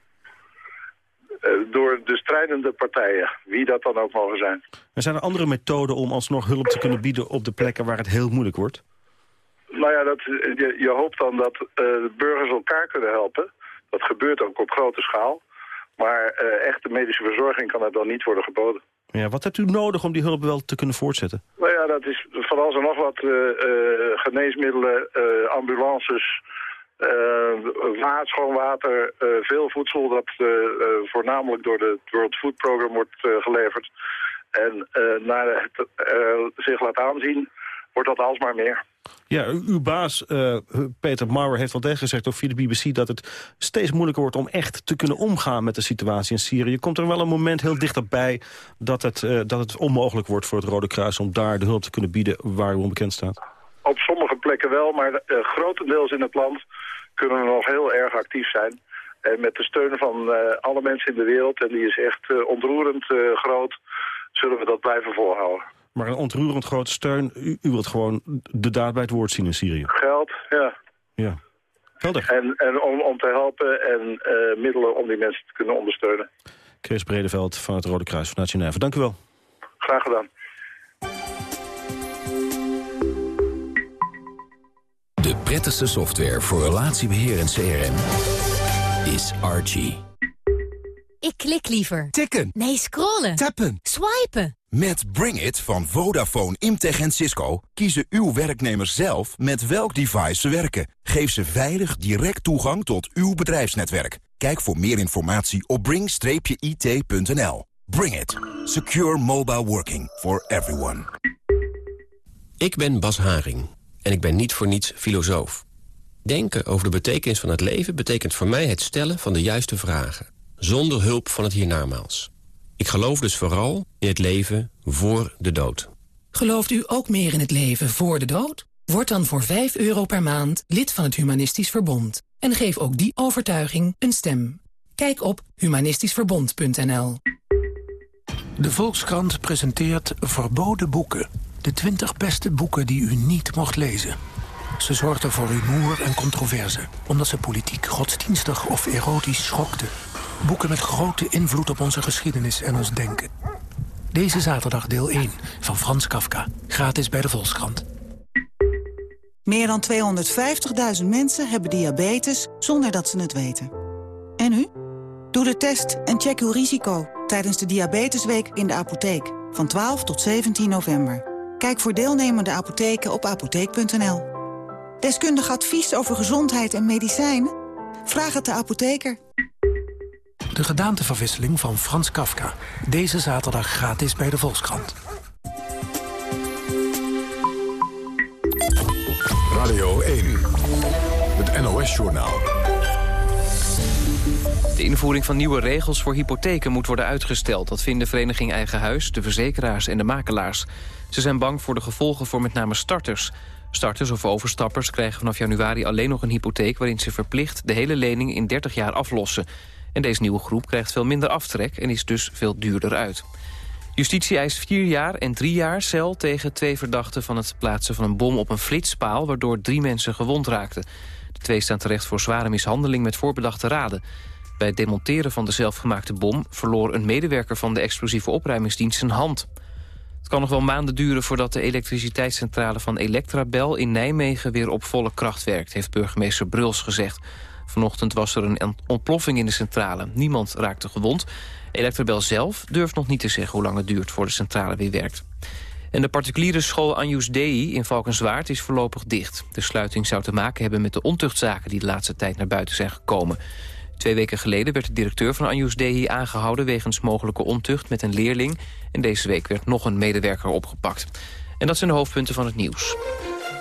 Uh, door de strijdende partijen, wie dat dan ook mogen zijn. En zijn er andere methoden om alsnog hulp te kunnen bieden op de plekken waar het heel moeilijk wordt? Nou ja, dat, je, je hoopt dan dat uh, burgers elkaar kunnen helpen. Dat gebeurt ook op grote schaal. Maar echte medische verzorging kan er dan niet worden geboden. Ja, wat hebt u nodig om die hulp wel te kunnen voortzetten? Nou ja, dat is alles en nog wat uh, uh, geneesmiddelen, uh, ambulances, water, schoon water, veel voedsel dat voornamelijk door de World Food Program wordt geleverd. En naar het zich laat aanzien, wordt dat alsmaar meer. Ja, uw baas uh, Peter Maurer heeft wel degelijk gezegd, ook via de BBC... dat het steeds moeilijker wordt om echt te kunnen omgaan met de situatie in Syrië. Komt er wel een moment heel dichterbij dat het, uh, dat het onmogelijk wordt voor het Rode Kruis... om daar de hulp te kunnen bieden waar u onbekend staat? Op sommige plekken wel, maar uh, grotendeels in het land kunnen we nog heel erg actief zijn. En met de steun van alle mensen in de wereld, en die is echt ontroerend groot... zullen we dat blijven volhouden. Maar een ontroerend grote steun. U, u, wilt gewoon de daad bij het woord zien in Syrië. Geld, ja. Ja. Helder. En, en om, om te helpen en uh, middelen om die mensen te kunnen ondersteunen. Chris Bredeveld van het Rode Kruis vanuit Genève. Dank u wel. Graag gedaan. De prettigste software voor relatiebeheer en CRM is Archie. Ik klik liever. Tikken. Nee, scrollen. Tappen. Swipen. Met Bring It van Vodafone, Imtech en Cisco kiezen uw werknemers zelf met welk device ze werken. Geef ze veilig direct toegang tot uw bedrijfsnetwerk. Kijk voor meer informatie op bring-it.nl. Bring It. Secure mobile working for everyone. Ik ben Bas Haring en ik ben niet voor niets filosoof. Denken over de betekenis van het leven betekent voor mij het stellen van de juiste vragen. Zonder hulp van het hiernamaals. Ik geloof dus vooral in het leven voor de dood. Gelooft u ook meer in het leven voor de dood? Word dan voor 5 euro per maand lid van het Humanistisch Verbond. En geef ook die overtuiging een stem. Kijk op humanistischverbond.nl. De Volkskrant presenteert Verboden Boeken. De 20 beste boeken die u niet mocht lezen. Ze zorgden voor rumoer en controverse, omdat ze politiek, godsdienstig of erotisch schokten. Boeken met grote invloed op onze geschiedenis en ons denken. Deze zaterdag deel 1 van Frans Kafka. Gratis bij de Volkskrant. Meer dan 250.000 mensen hebben diabetes zonder dat ze het weten. En u? Doe de test en check uw risico tijdens de Diabetesweek in de apotheek. Van 12 tot 17 november. Kijk voor deelnemende apotheken op apotheek.nl. Deskundig advies over gezondheid en medicijnen? Vraag het de apotheker. De gedaanteverwisseling van Frans Kafka. Deze zaterdag gratis bij de Volkskrant. Radio 1. Het NOS-journaal. De invoering van nieuwe regels voor hypotheken moet worden uitgesteld. Dat vinden Vereniging Eigen Huis, de verzekeraars en de makelaars. Ze zijn bang voor de gevolgen voor met name starters. Starters of overstappers krijgen vanaf januari alleen nog een hypotheek... waarin ze verplicht de hele lening in 30 jaar aflossen. En deze nieuwe groep krijgt veel minder aftrek en is dus veel duurder uit. Justitie eist vier jaar en drie jaar cel tegen twee verdachten... van het plaatsen van een bom op een flitspaal... waardoor drie mensen gewond raakten. De twee staan terecht voor zware mishandeling met voorbedachte raden. Bij het demonteren van de zelfgemaakte bom... verloor een medewerker van de explosieve opruimingsdienst zijn hand. Het kan nog wel maanden duren voordat de elektriciteitscentrale van Electrabel in Nijmegen weer op volle kracht werkt, heeft burgemeester Bruls gezegd. Vanochtend was er een ontploffing in de centrale. Niemand raakte gewond. Electrabel zelf durft nog niet te zeggen hoe lang het duurt voor de centrale weer werkt. En de particuliere school Anjus Dei in Valkenswaard is voorlopig dicht. De sluiting zou te maken hebben met de ontuchtzaken die de laatste tijd naar buiten zijn gekomen. Twee weken geleden werd de directeur van Anjus Dei aangehouden... wegens mogelijke ontucht met een leerling. En deze week werd nog een medewerker opgepakt. En dat zijn de hoofdpunten van het nieuws.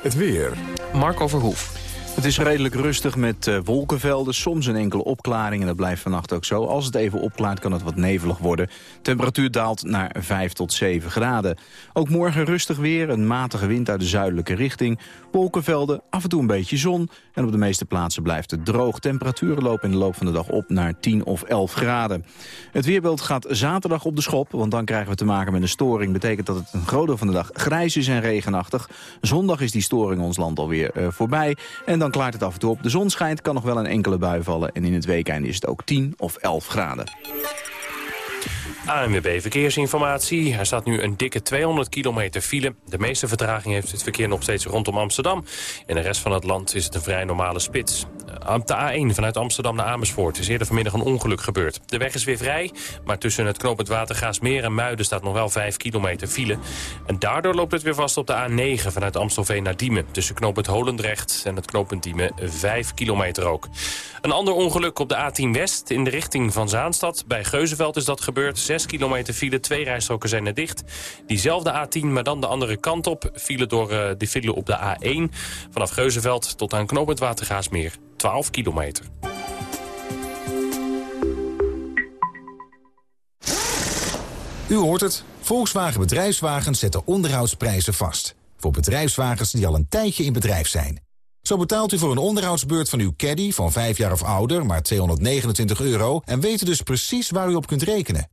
Het weer. Marco Verhoef. Het is redelijk rustig met uh, wolkenvelden, soms een enkele opklaring en dat blijft vannacht ook zo. Als het even opklaart kan het wat nevelig worden. Temperatuur daalt naar 5 tot 7 graden. Ook morgen rustig weer, een matige wind uit de zuidelijke richting. Wolkenvelden, af en toe een beetje zon en op de meeste plaatsen blijft het droog. Temperaturen lopen in de loop van de dag op naar 10 of 11 graden. Het weerbeeld gaat zaterdag op de schop, want dan krijgen we te maken met een storing. Betekent dat het een groot deel van de dag grijs is en regenachtig. Zondag is die storing ons land alweer uh, voorbij en dan klaart het af en toe op. De zon schijnt, kan nog wel een enkele bui vallen. En in het weekend is het ook 10 of 11 graden. ANWB Verkeersinformatie. Er staat nu een dikke 200 kilometer file. De meeste vertraging heeft het verkeer nog steeds rondom Amsterdam. In de rest van het land is het een vrij normale spits. Op de A1 vanuit Amsterdam naar Amersfoort is eerder vanmiddag een ongeluk gebeurd. De weg is weer vrij, maar tussen het knooppunt Watergaasmeer en Muiden staat nog wel 5 kilometer file. En daardoor loopt het weer vast op de A9 vanuit Amstelveen naar Diemen. Tussen knooppunt Holendrecht en het knooppunt Diemen 5 kilometer ook. Een ander ongeluk op de A10 West in de richting van Zaanstad. Bij Geuzenveld is dat gebeurd. 6 kilometer file, twee rijstroken zijn er dicht. Diezelfde A10, maar dan de andere kant op. File door uh, de file op de A1 vanaf Geuzenveld tot aan knooppunt Watergaasmeer. 12 kilometer. U hoort het. Volkswagen Bedrijfswagens zetten onderhoudsprijzen vast. Voor bedrijfswagens die al een tijdje in bedrijf zijn. Zo betaalt u voor een onderhoudsbeurt van uw caddy van 5 jaar of ouder maar 229 euro... en weet dus precies waar u op kunt rekenen.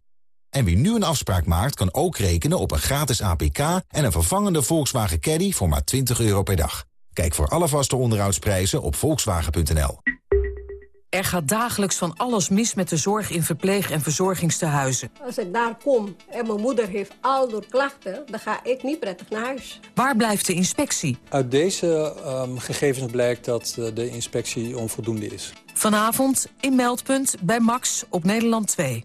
En wie nu een afspraak maakt, kan ook rekenen op een gratis APK... en een vervangende Volkswagen Caddy voor maar 20 euro per dag. Kijk voor alle vaste onderhoudsprijzen op volkswagen.nl. Er gaat dagelijks van alles mis met de zorg in verpleeg- en verzorgingstehuizen. Als ik daar kom en mijn moeder heeft al door klachten... dan ga ik niet prettig naar huis. Waar blijft de inspectie? Uit deze um, gegevens blijkt dat uh, de inspectie onvoldoende is. Vanavond in Meldpunt bij Max op Nederland 2.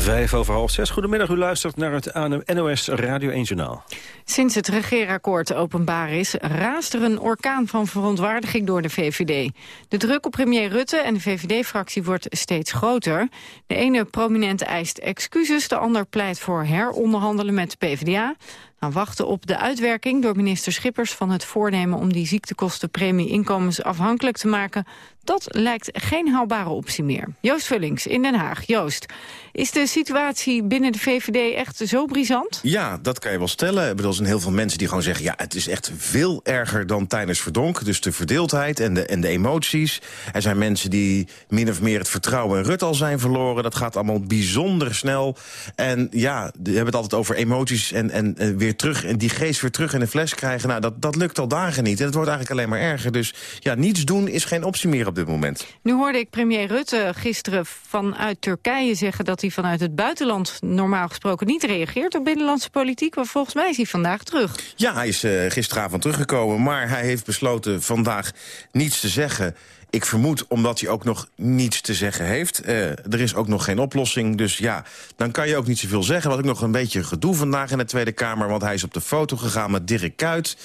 Vijf over half zes. Goedemiddag, u luistert naar het NOS Radio 1 Journaal. Sinds het regeerakkoord openbaar is, raast er een orkaan van verontwaardiging door de VVD. De druk op premier Rutte en de VVD-fractie wordt steeds groter. De ene prominente eist excuses, de ander pleit voor heronderhandelen met de PvdA. Nou, wachten op de uitwerking door minister Schippers van het voornemen om die ziektekostenpremie inkomensafhankelijk te maken, dat lijkt geen haalbare optie meer. Joost Vullings in Den Haag. Joost, is de situatie binnen de VVD echt zo brisant? Ja, dat kan je wel stellen. Er zijn heel veel mensen die gewoon zeggen... ja, het is echt veel erger dan tijdens Verdonk. Dus de verdeeldheid en de, en de emoties. Er zijn mensen die min of meer het vertrouwen in Rutte al zijn verloren. Dat gaat allemaal bijzonder snel. En ja, we hebben het altijd over emoties en, en, en weer terug... en die geest weer terug in de fles krijgen. Nou, dat, dat lukt al dagen niet. En het wordt eigenlijk alleen maar erger. Dus ja, niets doen is geen optie meer op dit moment. Nu hoorde ik premier Rutte gisteren vanuit Turkije zeggen... dat hij vanuit het buitenland normaal gesproken niet reageert op binnenlandse politiek. Maar volgens mij is hij vandaag terug. Ja, hij is uh, gisteravond teruggekomen, maar hij heeft besloten vandaag niets te zeggen... Ik vermoed omdat hij ook nog niets te zeggen heeft. Uh, er is ook nog geen oplossing, dus ja, dan kan je ook niet zoveel zeggen. Wat ik nog een beetje gedoe vandaag in de Tweede Kamer... want hij is op de foto gegaan met Dirk Kuyt.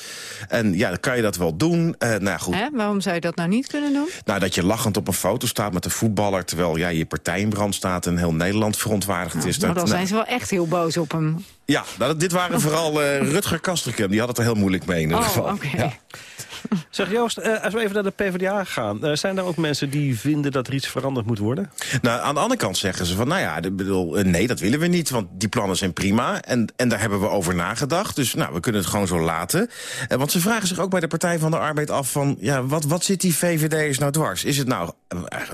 En ja, dan kan je dat wel doen. Uh, nou, goed. Hè? Waarom zou je dat nou niet kunnen doen? Nou, dat je lachend op een foto staat met een voetballer... terwijl ja, je partij in brand staat en heel Nederland verontwaardigd nou, is. Maar dan dat, zijn ze wel echt heel boos op hem. Ja, nou, dit waren vooral uh, Rutger Kastrikum. Die had het er heel moeilijk mee in ieder oh, geval. Okay. Ja. Zeg Joost, uh, als we even naar de PvdA gaan... Uh, zijn er ook mensen die vinden dat er iets veranderd moet worden? Nou, aan de andere kant zeggen ze van... nou ja, de, bedoel, uh, nee, dat willen we niet, want die plannen zijn prima. En, en daar hebben we over nagedacht. Dus nou, we kunnen het gewoon zo laten. want ze vragen zich ook bij de Partij van de Arbeid af van... ja, wat, wat zit die VVD'ers nou dwars? Is het nou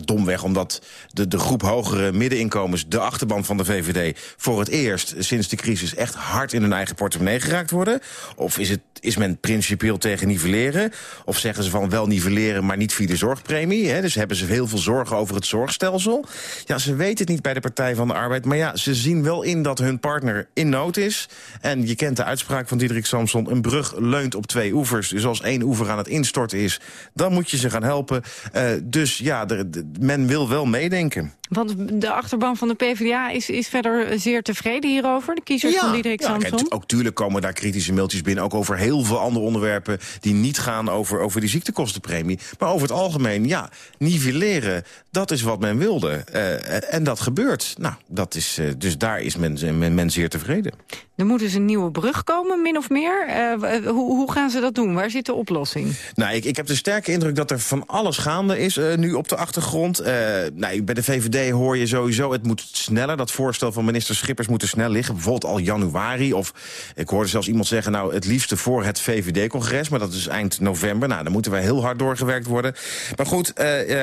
domweg omdat de, de groep hogere middeninkomens... de achterban van de VVD voor het eerst sinds de crisis... echt hard in hun eigen portemonnee geraakt worden? Of is, het, is men principieel tegen nivelleren? Of zeggen ze van wel nivelleren, maar niet via de zorgpremie? Hè? Dus hebben ze heel veel zorgen over het zorgstelsel? Ja, ze weten het niet bij de Partij van de Arbeid. Maar ja, ze zien wel in dat hun partner in nood is. En je kent de uitspraak van Diederik Samson... een brug leunt op twee oevers. Dus als één oever aan het instorten is... dan moet je ze gaan helpen. Uh, dus ja, de, de, men wil wel meedenken. Want de achterban van de PvdA is, is verder zeer tevreden hierover, de kiezers ja, van Diederik ja, Samson? Kijk, ook tuurlijk komen daar kritische mailtjes binnen, ook over heel veel andere onderwerpen die niet gaan over, over die ziektekostenpremie. Maar over het algemeen, ja, nivelleren, dat is wat men wilde. Uh, en dat gebeurt. Nou, dat is, uh, dus daar is men, men, men zeer tevreden. Er moet dus een nieuwe brug komen, min of meer. Uh, hoe, hoe gaan ze dat doen? Waar zit de oplossing? Nou, ik, ik heb de sterke indruk dat er van alles gaande is uh, nu op de achtergrond. Uh, nou, bij de VVD hoor je sowieso, het moet sneller. Dat voorstel van minister Schippers moet er snel liggen. Bijvoorbeeld al januari. Of ik hoorde zelfs iemand zeggen, nou, het liefste voor het VVD-congres. Maar dat is eind november. Nou, dan moeten wij heel hard doorgewerkt worden. Maar goed,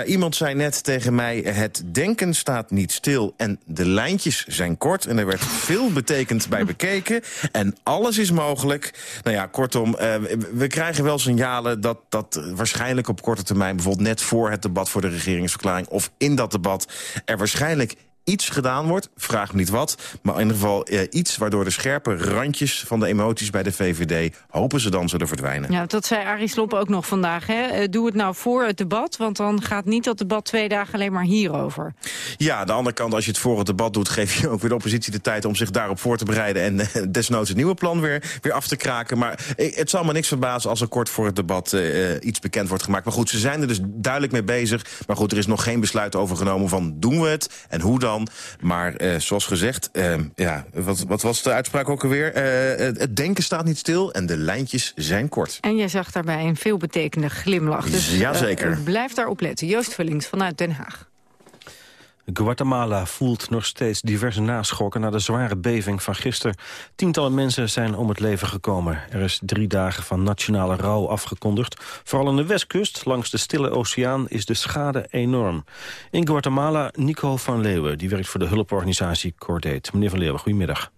iemand zei net tegen mij, het denken staat niet stil. En de lijntjes zijn kort. En er werd veel betekend bij bekeken. En alles is mogelijk. Nou ja, kortom, uh, we krijgen wel signalen dat dat waarschijnlijk op korte termijn... bijvoorbeeld net voor het debat voor de regeringsverklaring... of in dat debat er waarschijnlijk iets gedaan wordt, vraag me niet wat... maar in ieder geval eh, iets waardoor de scherpe randjes van de emoties bij de VVD... hopen ze dan zullen verdwijnen. Ja, dat zei Arie Slob ook nog vandaag. Hè? Doe het nou voor het debat, want dan gaat niet dat debat twee dagen alleen maar hierover. Ja, aan de andere kant, als je het voor het debat doet... geef je ook weer de oppositie de tijd om zich daarop voor te bereiden... en uh, desnoods het nieuwe plan weer, weer af te kraken. Maar uh, het zal me niks verbazen als er kort voor het debat iets bekend wordt gemaakt. Maar goed, ze zijn er dus duidelijk mee bezig. Maar goed, er is nog geen besluit over genomen van doen we het en hoe dan man. Maar uh, zoals gezegd, uh, ja, wat, wat was de uitspraak ook alweer? Uh, het denken staat niet stil en de lijntjes zijn kort. En jij zag daarbij een veelbetekende glimlach. Dus, Jazeker. blijf daarop letten. Joost Vullings vanuit Den Haag. Guatemala voelt nog steeds diverse naschokken na de zware beving van gisteren. Tientallen mensen zijn om het leven gekomen. Er is drie dagen van nationale rouw afgekondigd. Vooral aan de westkust, langs de Stille Oceaan, is de schade enorm. In Guatemala, Nico van Leeuwen, die werkt voor de hulporganisatie Cordate. Meneer van Leeuwen, goedemiddag.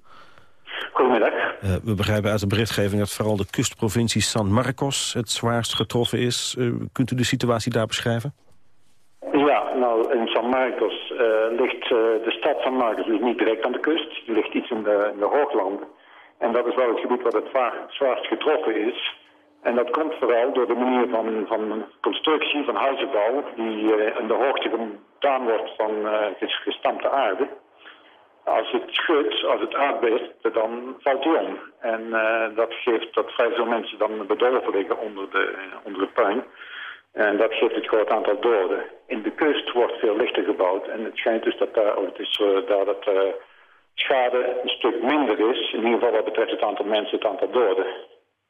Goedemiddag. Uh, we begrijpen uit de berichtgeving dat vooral de kustprovincie San Marcos het zwaarst getroffen is. Uh, kunt u de situatie daar beschrijven? Ja, San Marcos uh, ligt uh, de stad San Marcos dus niet direct aan de kust. Die ligt iets in de, in de hooglanden. En dat is wel het gebied wat het zwaarst getroffen is. En dat komt vooral door de manier van, van constructie, van huizenbouw... die uh, in de hoogte gedaan wordt van gestampte aarde. Als het schudt, als het aardbeeft, dan valt hij om. En dat geeft dat vrij veel mensen dan bedolven liggen onder de, onder de puin... En dat geeft het groot aantal doden. In de kust wordt veel lichter gebouwd. En het schijnt dus dat daar, het is, uh, daar dat uh, schade een stuk minder is. In ieder geval wat betreft het aantal mensen, het aantal doden.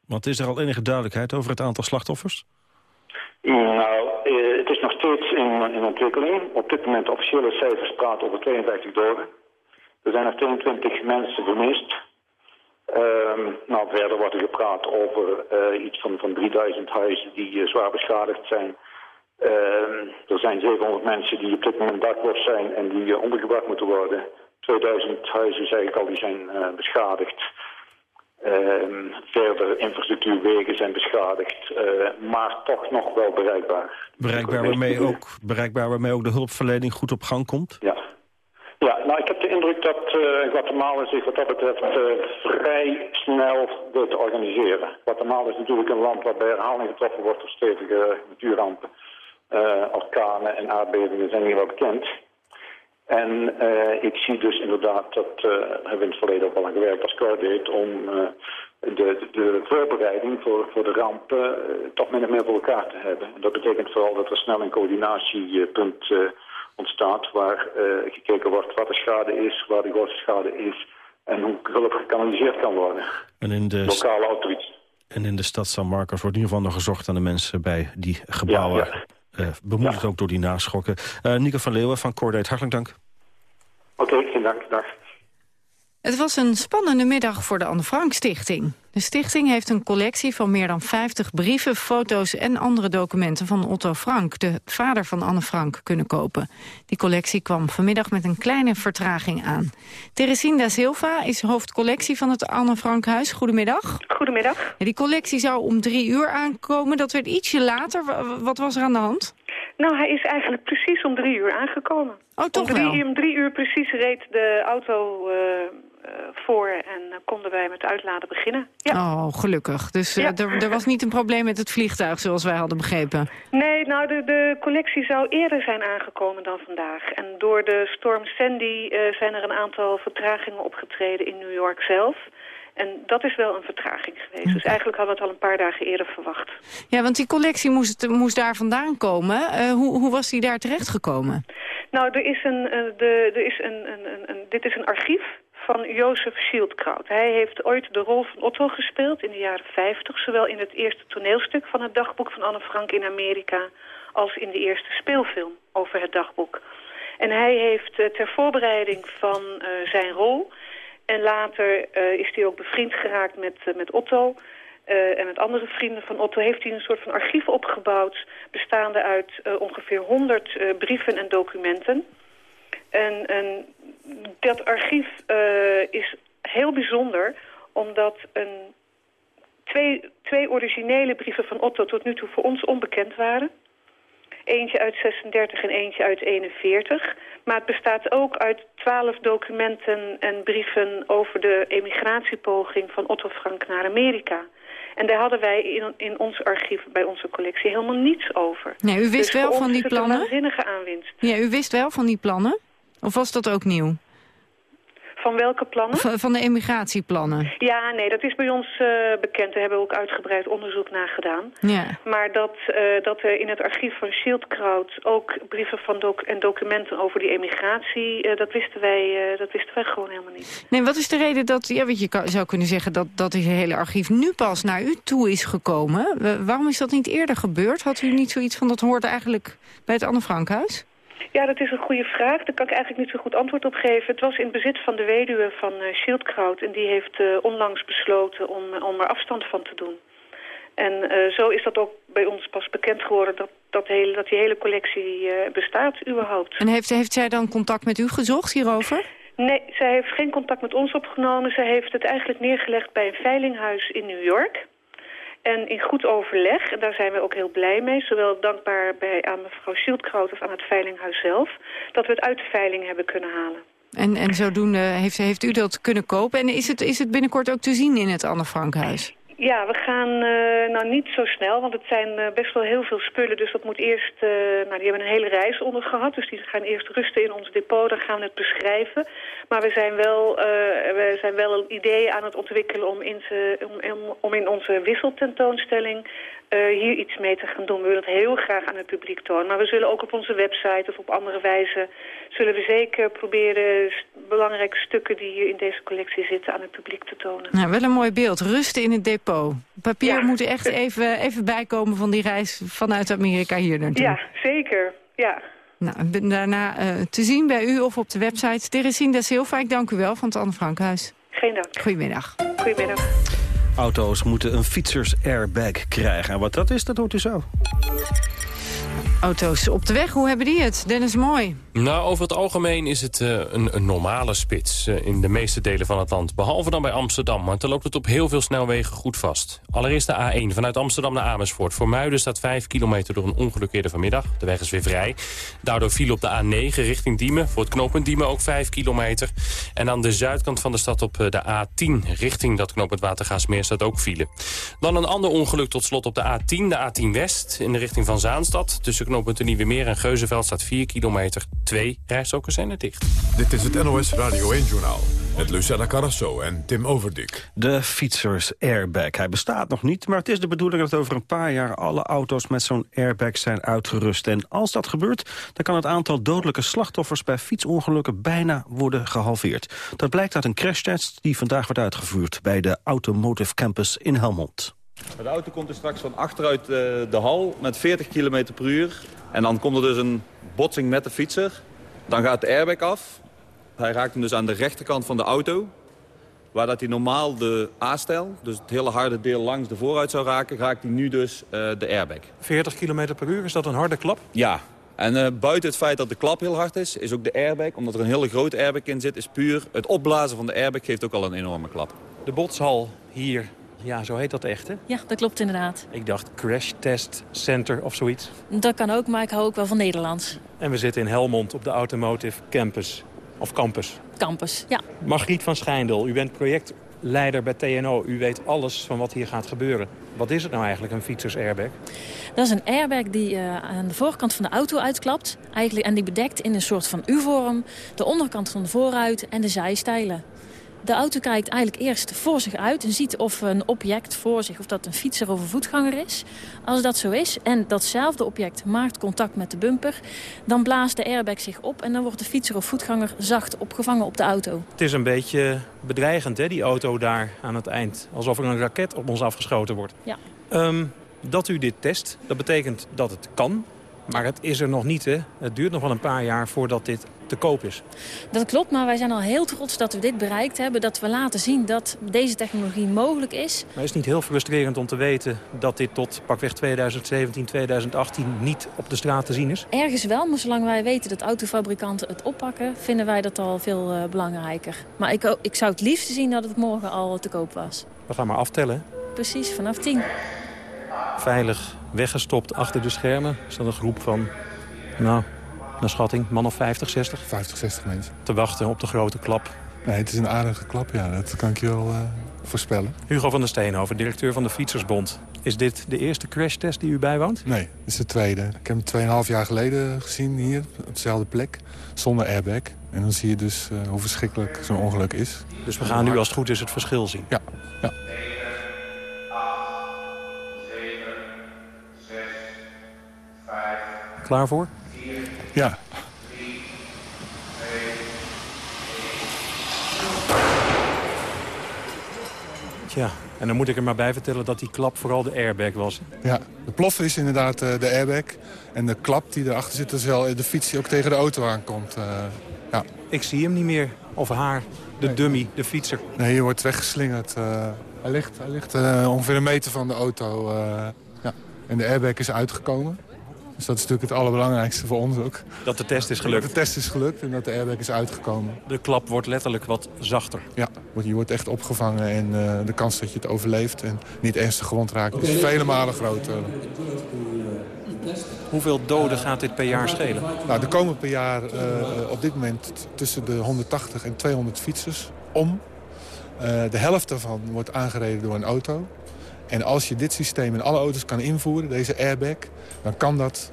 Want is er al enige duidelijkheid over het aantal slachtoffers? Nou, uh, het is nog steeds in, in ontwikkeling. Op dit moment officiële cijfers praten over 52 doden. Er zijn nog 22 mensen vermist. Um, nou, verder wordt er gepraat over uh, iets van, van 3000 huizen die uh, zwaar beschadigd zijn. Uh, er zijn 700 mensen die op dit moment dakloos zijn en die uh, ondergebracht moeten worden. 2000 huizen, zeg ik al, die zijn beschadigd. Ehm, verder infrastructuurwegen zijn beschadigd, maar toch nog wel bereikbaar. Bereikbaar waarmee, ook, bereikbaar waarmee ook de hulpverlening goed op gang komt? Ja, ja, nou ik heb de indruk dat uh, Guatemala zich wat dat betreft uh, vrij snel te organiseren. Guatemala is natuurlijk een land waar bij herhaling getroffen wordt door stevige natuurrampen. Uh, orkanen en aardbevingen zijn hier wel bekend. En ik zie dus inderdaad, dat hebben we in het verleden ook al aan gewerkt als Cordate, om de, de, de, voorbereiding voor, voor de rampen toch min of meer voor elkaar te hebben. En dat betekent vooral dat er snel een coördinatiepunt ontstaat... waar uh, gekeken wordt wat de schade is, waar de grootste schade is... en hoe hulp gekanaliseerd kan worden. En in de Lokale autoriteit. En in de stad San Marcos wordt in ieder geval nog gezocht aan de mensen bij die gebouwen. Ja, ja. Uh, bemoedigd ja. ook door die naschokken. Uh, Nico van Leeuwen van Cordate, hartelijk dank. Oké, okay, geen dank. Dag. Het was een spannende middag voor de Anne Frank Stichting. De stichting heeft een collectie van meer dan 50 brieven, foto's en andere documenten van Otto Frank, de vader van Anne Frank, kunnen kopen. Die collectie kwam vanmiddag met een kleine vertraging aan. Teresine da Silva is hoofdcollectie van het Anne Frankhuis. Goedemiddag. Goedemiddag. Ja, die collectie zou om drie uur aankomen. Dat werd ietsje later. Wat was er aan de hand? Nou, hij is eigenlijk precies om drie uur aangekomen. Oh, toch om drie, wel? Om drie uur precies reed de auto... Uh, uh, voor en uh, konden wij met uitladen beginnen. Ja. Oh, gelukkig. Dus ja. er, er, was niet een probleem met het vliegtuig, zoals wij hadden begrepen. Nee, nou, de, de collectie zou eerder zijn aangekomen dan vandaag. En door de storm Sandy zijn er een aantal vertragingen opgetreden in New York zelf. En dat is wel een vertraging geweest. Okay. Dus eigenlijk hadden we het al een paar dagen eerder verwacht. Ja, want die collectie moest, moest daar vandaan komen. Uh, hoe, hoe was die daar terechtgekomen? Nou, er is een, uh, de, er is een, een, een, dit is een archief van Jozef Schildkraut. Hij heeft ooit de rol van Otto gespeeld in de jaren 50... zowel in het eerste toneelstuk van het dagboek van Anne Frank in Amerika... als in de eerste speelfilm over het dagboek. En hij heeft uh, ter voorbereiding van uh, zijn rol... en later uh, is hij ook bevriend geraakt met, met Otto... en met andere vrienden van Otto heeft hij een soort van archief opgebouwd... bestaande uit ongeveer 100 brieven en documenten... En, en dat archief is heel bijzonder, omdat een, twee, twee originele brieven van Otto tot nu toe voor ons onbekend waren. Eentje uit 36 en eentje uit 41. Maar het bestaat ook uit twaalf documenten en brieven over de emigratiepoging van Otto Frank naar Amerika. En daar hadden wij in, in ons archief, bij onze collectie, helemaal niets over. Nee, u wist dus wel van die plannen? een waanzinnige aanwinst. Ja, u wist wel van die plannen? Of was dat ook nieuw? Van welke plannen? Van, van de emigratieplannen. Ja, nee, dat is bij ons uh, bekend. Daar hebben we ook uitgebreid onderzoek naar gedaan. Ja. Maar dat, uh, dat er in het archief van Schildkraut ook brieven van doc en documenten over die emigratie, uh, dat, wisten wij, dat wisten wij gewoon helemaal niet. Nee, wat is de reden dat, ja, weet je kan, zou kunnen zeggen dat, dat dit hele archief nu pas naar u toe is gekomen? waarom is dat niet eerder gebeurd? Had u niet zoiets van, dat hoort eigenlijk bij het Anne Frankhuis? Ja, dat is een goede vraag. Daar kan ik eigenlijk niet zo goed antwoord op geven. Het was in bezit van de weduwe van uh, Schildkraut... en die heeft uh, onlangs besloten om, om er afstand van te doen. En uh, zo is dat ook bij ons pas bekend geworden... dat, dat, hele, dat die hele collectie bestaat überhaupt. En heeft, heeft zij dan contact met u gezocht hierover? Nee, zij heeft geen contact met ons opgenomen. Zij heeft het eigenlijk neergelegd bij een veilinghuis in New York... En in goed overleg, daar zijn we ook heel blij mee... zowel dankbaar bij, aan mevrouw Schildkraut als aan het Veilinghuis zelf... dat we het uit de veiling hebben kunnen halen. En, en zodoende heeft, heeft u dat kunnen kopen. En is het, is het binnenkort ook te zien in het Anne Frankhuis? Ja, we gaan uh, nou niet zo snel, want het zijn uh, best wel heel veel spullen. Dus dat moet eerst, uh, nou die hebben een hele reis onder gehad. Dus die gaan eerst rusten in ons depot, dan gaan we het beschrijven. Maar we zijn wel, we zijn wel een idee aan het ontwikkelen om in, ze, om, om in onze wisseltentoonstelling uh, hier iets mee te gaan doen. We willen het heel graag aan het publiek tonen. Maar we zullen ook op onze website of op andere wijze... zullen we zeker proberen belangrijke stukken die hier in deze collectie zitten... aan het publiek te tonen. Nou, wel een mooi beeld. Rusten in het depot. Papier ja. moet echt even, even bijkomen van die reis vanuit Amerika hier naartoe. Ja, zeker. Ja. Nou, daarna uh, te zien bij u of op de website. Teresine da Silva, ik dank u wel van het Anne Frankhuis. Geen dank. Goedemiddag. Goedemiddag. Auto's moeten een fietsers-airbag krijgen. En wat dat is, dat hoort u zo. Auto's op de weg, hoe hebben die het? Dennis Mooi. Nou, over het algemeen is het uh, een, een, normale spits uh, in de meeste delen van het land. Behalve dan bij Amsterdam, want er loopt het op heel veel snelwegen goed vast. Allereerst de A1 vanuit Amsterdam naar Amersfoort. Voor Muiden staat 5 kilometer door een ongeluk eerder vanmiddag. De weg is weer vrij. Daardoor viel op de A9 richting Diemen. Voor het knooppunt Diemen ook 5 kilometer. En aan de zuidkant van de stad op de A10 richting dat knooppunt Watergaasmeer staat ook file. Dan een ander ongeluk tot slot op de A10, de A10 West in de richting van Zaanstad. Tussen knooppunt Nieuwe Meer en Geuzenveld staat 4 kilometer. Twee rijstroken zijn er dicht. Dit is het NOS Radio 1-journaal. Met Lucella Carrasso en Tim Overdik. De fietsers airbag. Hij bestaat nog niet, maar het is de bedoeling dat over een paar jaar... alle auto's met zo'n airbag zijn uitgerust. En als dat gebeurt, dan kan het aantal dodelijke slachtoffers... bij fietsongelukken bijna worden gehalveerd. Dat blijkt uit een crashtest die vandaag wordt uitgevoerd... bij de Automotive Campus in Helmond. De auto komt er straks van achteruit de hal met 40 km per uur. En dan komt er dus een botsing met de fietser. Dan gaat de airbag af. Hij raakt hem dus aan de rechterkant van de auto. Waar dat hij normaal de A-stijl, dus het hele harde deel langs de vooruit zou raken... raakt hij nu dus uh, de airbag. 40 km per uur, is dat een harde klap? Ja. En uh, buiten het feit dat de klap heel hard is, is ook de airbag... omdat er een hele grote airbag in zit, is puur... het opblazen van de airbag geeft ook al een enorme klap. De botshal hier ja, zo heet dat echt, hè? Ja, dat klopt inderdaad. Ik dacht Crash Test Center of zoiets. Dat kan ook, maar ik hou ook wel van Nederlands. En we zitten in Helmond op de Automotive Campus. Of Campus. Campus, ja. Margriet van Schijndel, u bent projectleider bij TNO. U weet alles van wat hier gaat gebeuren. Wat is het nou eigenlijk, een fietsers airbag? Dat is een airbag die uh, aan de voorkant van de auto uitklapt. Eigenlijk, en die bedekt in een soort van U-vorm de onderkant van de voorruit en de zijstijlen. De auto kijkt eigenlijk eerst voor zich uit en ziet of een object voor zich, of dat een fietser of een voetganger is. Als dat zo is en datzelfde object maakt contact met de bumper, dan blaast de airbag zich op en dan wordt de fietser of voetganger zacht opgevangen op de auto. Het is een beetje bedreigend, hè, die auto daar aan het eind. Alsof er een raket op ons afgeschoten wordt. Ja. Um, dat u dit test, dat betekent dat het kan. Maar het is er nog niet, hè? Het duurt nog wel een paar jaar voordat dit te koop is. Dat klopt, maar wij zijn al heel trots dat we dit bereikt hebben. Dat we laten zien dat deze technologie mogelijk is. Maar is het niet heel frustrerend om te weten dat dit tot pakweg 2017, 2018 niet op de straat te zien is? Ergens wel, maar zolang wij weten dat autofabrikanten het oppakken... vinden wij dat al veel uh, belangrijker. Maar ik, ik zou het liefst zien dat het morgen al te koop was. We gaan maar aftellen. Precies, vanaf 10. Veilig weggestopt achter de schermen. Is dat een groep van, nou, naar schatting, man of 50, 60? 50, 60 mensen. Te wachten op de grote klap. Nee, het is een aardige klap, ja. Dat kan ik je wel uh, voorspellen. Hugo van der Steenhoven, directeur van de Fietsersbond. Is dit de eerste crashtest die u bijwoont? Nee, dit is de tweede. Ik heb hem 2,5 jaar geleden gezien hier, op dezelfde plek, zonder airbag. En dan zie je dus uh, hoe verschrikkelijk zo'n ongeluk is. Dus we gaan nu als het goed is het verschil zien? Ja. ja. Klaar voor? Ja. Tja, en dan moet ik er maar bij vertellen dat die klap vooral de airbag was. Ja, de plof is inderdaad uh, de airbag. En de klap die erachter zit is wel de fiets die ook tegen de auto aankomt. Uh, ja. Ik zie hem niet meer. Of haar. De nee. dummy, de fietser. Nee, je wordt weggeslingerd. Uh, hij ligt, hij ligt ongeveer een meter van de auto. ja. En de airbag is uitgekomen. Dus dat is natuurlijk het allerbelangrijkste voor ons ook. Dat de test is gelukt. Dat de test is gelukt en dat de airbag is uitgekomen. De klap wordt letterlijk wat zachter. Ja, je wordt echt opgevangen en uh, de kans dat je het overleeft en niet ernstig gewond raakt is vele malen groter. Hoeveel doden gaat dit per jaar schelen? Nou, er komen per jaar uh, op dit moment tussen de 180 en 200 fietsers om. Uh, de helft daarvan wordt aangereden door een auto. En als je dit systeem in alle auto's kan invoeren, deze airbag... dan kan dat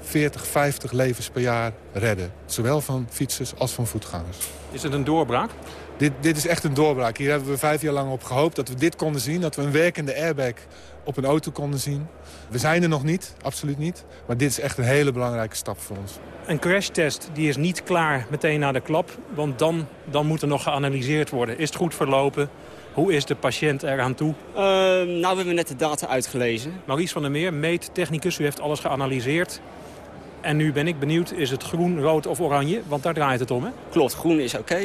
40, 50 levens per jaar redden. Zowel van fietsers als van voetgangers. Is het een doorbraak? Dit, dit is echt een doorbraak. Hier hebben we vijf jaar lang op gehoopt dat we dit konden zien. Dat we een werkende airbag op een auto konden zien. We zijn er nog niet, absoluut niet. Maar dit is echt een hele belangrijke stap voor ons. Een crashtest die is niet klaar meteen na de klap. Want dan, dan moet er nog geanalyseerd worden. Is het goed verlopen? Hoe is de patiënt eraan toe? Uh, nou, we hebben net de data uitgelezen. Maurice van der Meer, meettechnicus, u heeft alles geanalyseerd. En nu ben ik benieuwd, is het groen, rood of oranje? Want daar draait het om, hè? Klopt, groen is oké.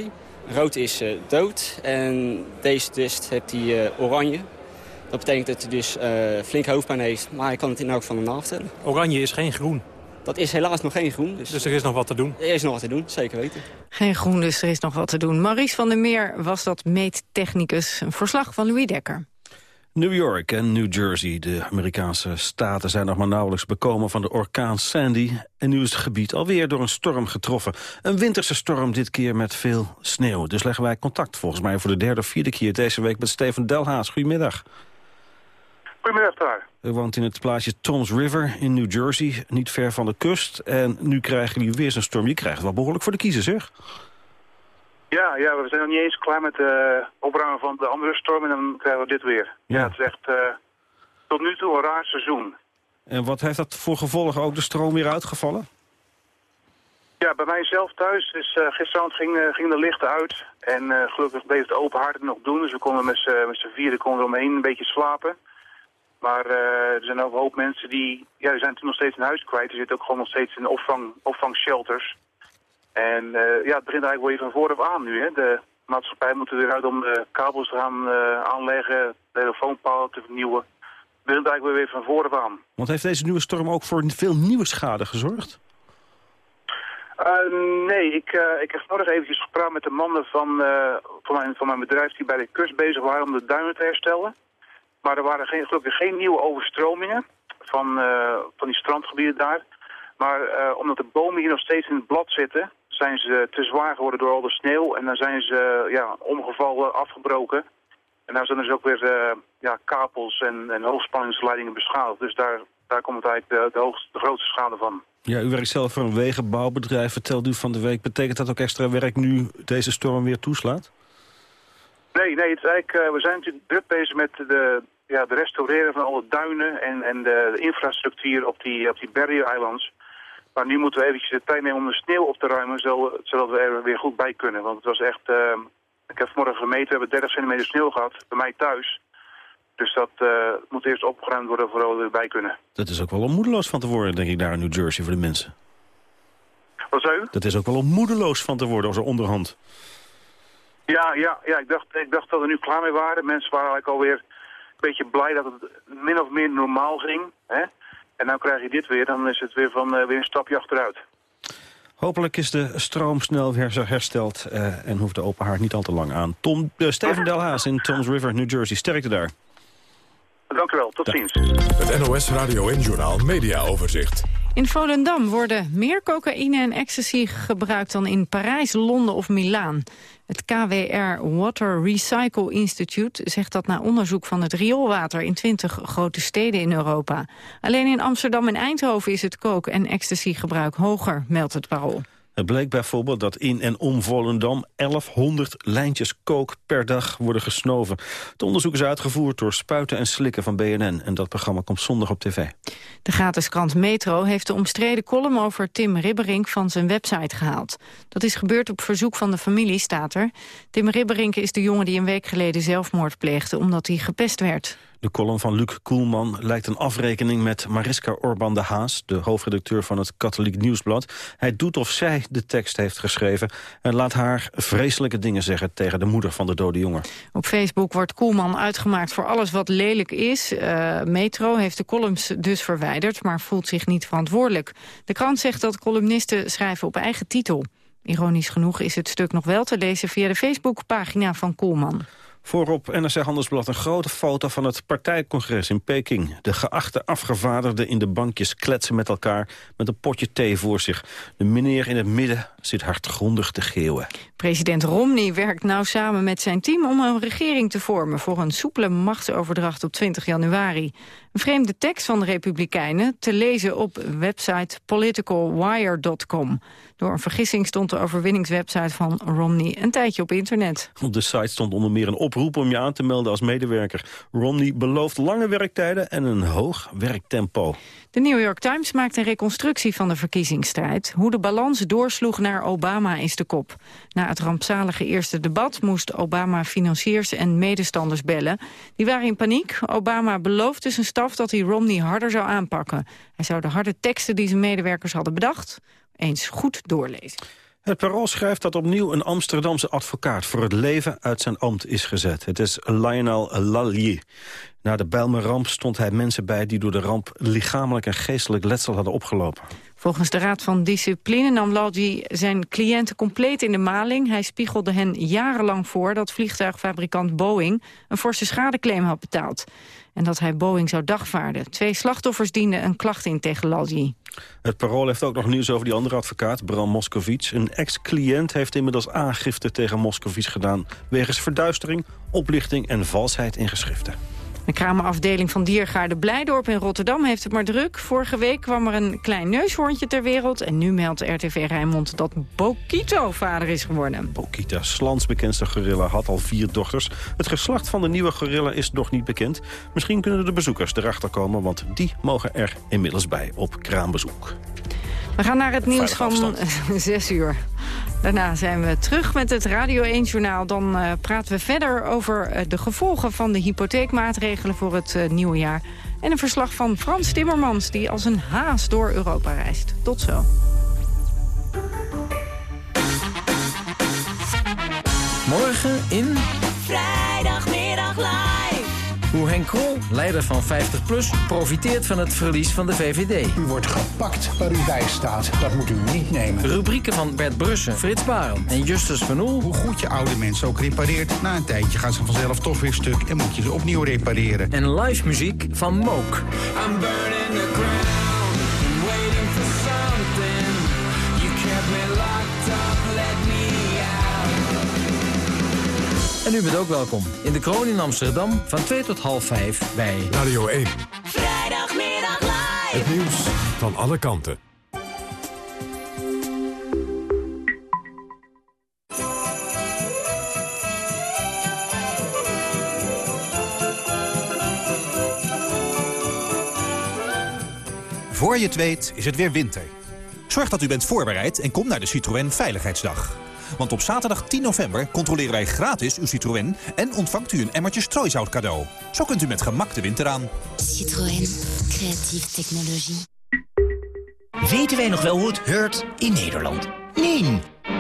Rood is uh, dood. En deze test heeft hij uh, oranje. Dat betekent dat hij dus uh, flink hoofdpijn heeft. Maar hij kan het in elk geval navertellen. Oranje is geen groen. Dat is helaas nog geen groen. Dus, dus er is nog wat te doen? Er is nog wat te doen, zeker weten. Geen groen, dus er is nog wat te doen. Maurice van der Meer was dat meettechnicus. Een verslag van Louis Dekker. New York en New Jersey, de Amerikaanse staten, zijn nog maar nauwelijks bekomen van de orkaan Sandy. En nu is het gebied alweer door een storm getroffen. Een winterse storm dit keer met veel sneeuw. Dus leggen wij contact volgens mij voor de derde of vierde keer deze week met Steven Delhaas. Goedemiddag. Goedemiddag daar. U woont in het plaatsje Toms River in New Jersey, niet ver van de kust. En nu krijgen jullie weer zo'n storm. Je krijgt wel behoorlijk voor de kiezer, zeg. Ja, ja, we zijn nog niet eens klaar met de opruimen van de andere storm en dan krijgen we dit weer. Ja, het is echt uh, tot nu toe een raar seizoen. En wat heeft dat voor gevolgen? Ook de stroom weer uitgevallen? Ja, bij mijzelf thuis. Dus, uh, gisteravond ging, ging de lichten uit. En gelukkig bleef het openhartig nog doen. Dus we konden met z'n vieren konden eromheen een beetje slapen. Maar er zijn ook een hoop mensen die, ja, die zijn toen nog steeds een huis kwijt. Er zitten ook gewoon nog steeds in opvang, opvangshelters. En uh, ja, het begint eigenlijk wel even van vooraf aan nu. Hè. De maatschappij moet er weer uit om de kabels te gaan uh, aanleggen, de telefoonpalen te vernieuwen. Het begint eigenlijk weer van vooraf aan. Want heeft deze nieuwe storm ook voor veel nieuwe schade gezorgd? Nee, ik, ik heb nog eventjes gepraat met de mannen van, van, mijn, van mijn bedrijf die bij de kust bezig waren om de duinen te herstellen. Maar er waren geen, gelukkig geen nieuwe overstromingen van, van die strandgebieden daar. Maar omdat de bomen hier nog steeds in het blad zitten, zijn ze te zwaar geworden door al de sneeuw. En dan zijn ze ja, omgevallen, afgebroken. En daar zijn dus ook weer uh, ja, kabels en, en hoogspanningsleidingen beschadigd. Dus daar, daar komt eigenlijk de, de, hoogste, de grootste schade van. Ja, u werkt zelf voor een wegenbouwbedrijf, vertelt u van de week. Betekent dat ook extra werk nu deze storm weer toeslaat? Nee, nee het is eigenlijk, uh, we zijn natuurlijk druk bezig met de, ja, de restaureren van alle duinen en, en de, de infrastructuur op die, op die barrier-eilands. Maar nu moeten we eventjes de tijd nemen om de sneeuw op te ruimen, zodat we er weer goed bij kunnen. Want het was echt, uh, ik heb vanmorgen gemeten, we hebben 30 centimeter sneeuw gehad, bij mij thuis. Dus dat uh, moet eerst opgeruimd worden voordat we erbij kunnen. Dat is ook wel om moedeloos van te worden, denk ik, daar in New Jersey voor de mensen. Wat zei u? Dat is ook wel om moedeloos van te worden, als onderhand. Ja, ja, ja ik, dacht, ik dacht dat we nu klaar mee waren. Mensen waren eigenlijk alweer beetje blij dat het min of meer normaal ging. Hè? En nou krijg je dit weer, dan is het weer, van, uh, weer een stapje achteruit. Hopelijk is de stroom snel weer hersteld uh, en hoeft de open haard niet al te lang aan. Tom, uh, Steven Delhaas in Toms River, New Jersey. Sterkte daar. Dank u wel, tot ziens. Het NOS Radio en Journaal Media Overzicht. In Volendam worden meer cocaïne en ecstasy gebruikt dan in Parijs, Londen of Milaan. Het KWR Water Recycle Institute zegt dat na onderzoek van het rioolwater in 20 grote steden in Europa. Alleen in Amsterdam en Eindhoven is het coke- en ecstasygebruik hoger, meldt het parool. Het bleek bijvoorbeeld dat in en om Volendam 1100 lijntjes kook per dag worden gesnoven. Het onderzoek is uitgevoerd door Spuiten en Slikken van BNN. En dat programma komt zondag op tv. De gratis krant Metro heeft de omstreden column over Tim Ribberink van zijn website gehaald. Dat is gebeurd op verzoek van de familie, staat er. Tim Ribberink is de jongen die een week geleden zelfmoord pleegde omdat hij gepest werd. De column van Luc Koelman lijkt een afrekening met Mariska Orban de Haas... de hoofdredacteur van het Katholiek Nieuwsblad. Hij doet of zij de tekst heeft geschreven... en laat haar vreselijke dingen zeggen tegen de moeder van de dode jongen. Op Facebook wordt Koelman uitgemaakt voor alles wat lelijk is. Uh, Metro heeft de columns dus verwijderd, maar voelt zich niet verantwoordelijk. De krant zegt dat columnisten schrijven op eigen titel. Ironisch genoeg is het stuk nog wel te lezen via de Facebookpagina van Koelman. Voorop NRC Handelsblad een grote foto van het partijcongres in Peking. De geachte afgevaardigden in de bankjes kletsen met elkaar met een potje thee voor zich. De meneer in het midden zit hardgrondig te geeuwen. President Romney werkt nauw samen met zijn team om een regering te vormen... voor een soepele machtsoverdracht op 20 januari. Een vreemde tekst van de Republikeinen te lezen op website politicalwire.com. Door een vergissing stond de overwinningswebsite van Romney een tijdje op internet. Op de site stond onder meer een oproep om je aan te melden als medewerker. Romney belooft lange werktijden en een hoog werktempo. De New York Times maakt een reconstructie van de verkiezingsstrijd. Hoe de balans doorsloeg naar Obama is de kop. Na het rampzalige eerste debat moest Obama financiers en medestanders bellen. Die waren in paniek. Obama beloofde zijn staf dat hij Romney harder zou aanpakken. Hij zou de harde teksten die zijn medewerkers hadden bedacht... eens goed doorlezen. Het Parool schrijft dat opnieuw een Amsterdamse advocaat... voor het leven uit zijn ambt is gezet. Het is Lionel Lallier. Na de Bijlmer-ramp stond hij mensen bij... die door de ramp lichamelijk en geestelijk letsel hadden opgelopen. Volgens de Raad van Discipline nam Lalji zijn cliënten compleet in de maling. Hij spiegelde hen jarenlang voor dat vliegtuigfabrikant Boeing... een forse schadeclaim had betaald. En dat hij Boeing zou dagvaarden. Twee slachtoffers dienden een klacht in tegen Lalji. Het Parool heeft ook nog nieuws over die andere advocaat, Bram Moscovic. Een ex-cliënt heeft inmiddels aangifte tegen Moscovic gedaan... wegens verduistering, oplichting en valsheid in geschriften. De kraamafdeling van Diergaarde Blijdorp in Rotterdam heeft het maar druk. Vorige week kwam er een klein neushoorntje ter wereld... en nu meldt RTV Rijnmond dat Bokito vader is geworden. Bokita, Slans bekendste gorilla, had al vier dochters. Het geslacht van de nieuwe gorilla is nog niet bekend. Misschien kunnen de bezoekers erachter komen... want die mogen er inmiddels bij op kraambezoek. We gaan naar het nieuws van 6 uur. Daarna zijn we terug met het Radio 1-journaal. Dan uh, praten we verder over uh, de gevolgen van de hypotheekmaatregelen voor het uh, nieuwe jaar. En een verslag van Frans Timmermans, die als een haas door Europa reist. Tot zo. Morgen in... Vrijdagmiddag live. Hoe Henk Krol, leider van 50PLUS, profiteert van het verlies van de VVD. U wordt gepakt waar u bij staat. Dat moet u niet nemen. Rubrieken van Bert Brussen, Frits Barend en Justus Van Oel. Hoe goed je oude mensen ook repareert... na een tijdje gaan ze vanzelf toch weer stuk en moet je ze opnieuw repareren. En live muziek van Mook. I'm burning the ground En u bent ook welkom in de Kroon in Amsterdam van 2 tot half 5 bij Radio 1. Vrijdagmiddag live. Het nieuws van alle kanten. Voor je het weet is het weer winter. Zorg dat u bent voorbereid en kom naar de Citroën Veiligheidsdag. Want op zaterdag 10 november controleren wij gratis uw Citroën... en ontvangt u een emmertje strooisout cadeau. Zo kunt u met gemak de winter aan. Citroën. Creatieve technologie. Weten wij nog wel hoe het heurt in Nederland? Nee.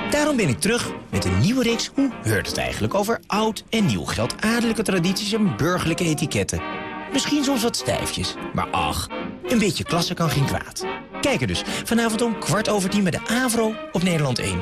Daarom ben ik terug met een nieuwe reeks Hoe heurt het eigenlijk over oud en nieuw geld, adellijke tradities en burgerlijke etiketten. Misschien soms wat stijfjes, maar ach, een beetje klasse kan geen kwaad. Kijk er dus vanavond om kwart over tien bij de AVRO op Nederland 1.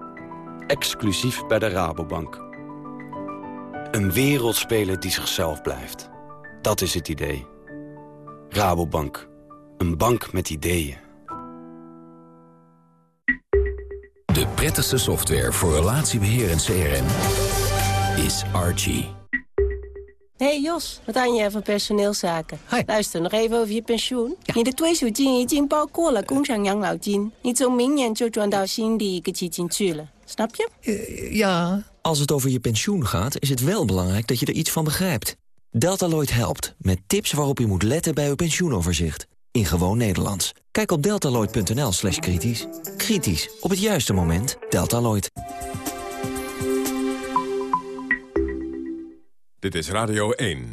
Exclusief bij de Rabobank. Een wereldspeler die zichzelf blijft. Dat is het idee. Rabobank. Een bank met ideeën. De prettigste software voor relatiebeheer en CRM is Archie. Hey Jos, wat aan je van personeelszaken? Luister nog even over je pensioen. Ja. Je de. Nou Niet zo min zo Dao Xin die ik Snap je? Eh, ja. Als het over je pensioen gaat, is het wel belangrijk dat je er iets van begrijpt. Deltaloid helpt met tips waarop je moet letten bij uw pensioenoverzicht. In gewoon Nederlands. Kijk op deltaloid.nl slash kritisch. Kritisch, op het juiste moment. Deltaloid. Dit is Radio 1.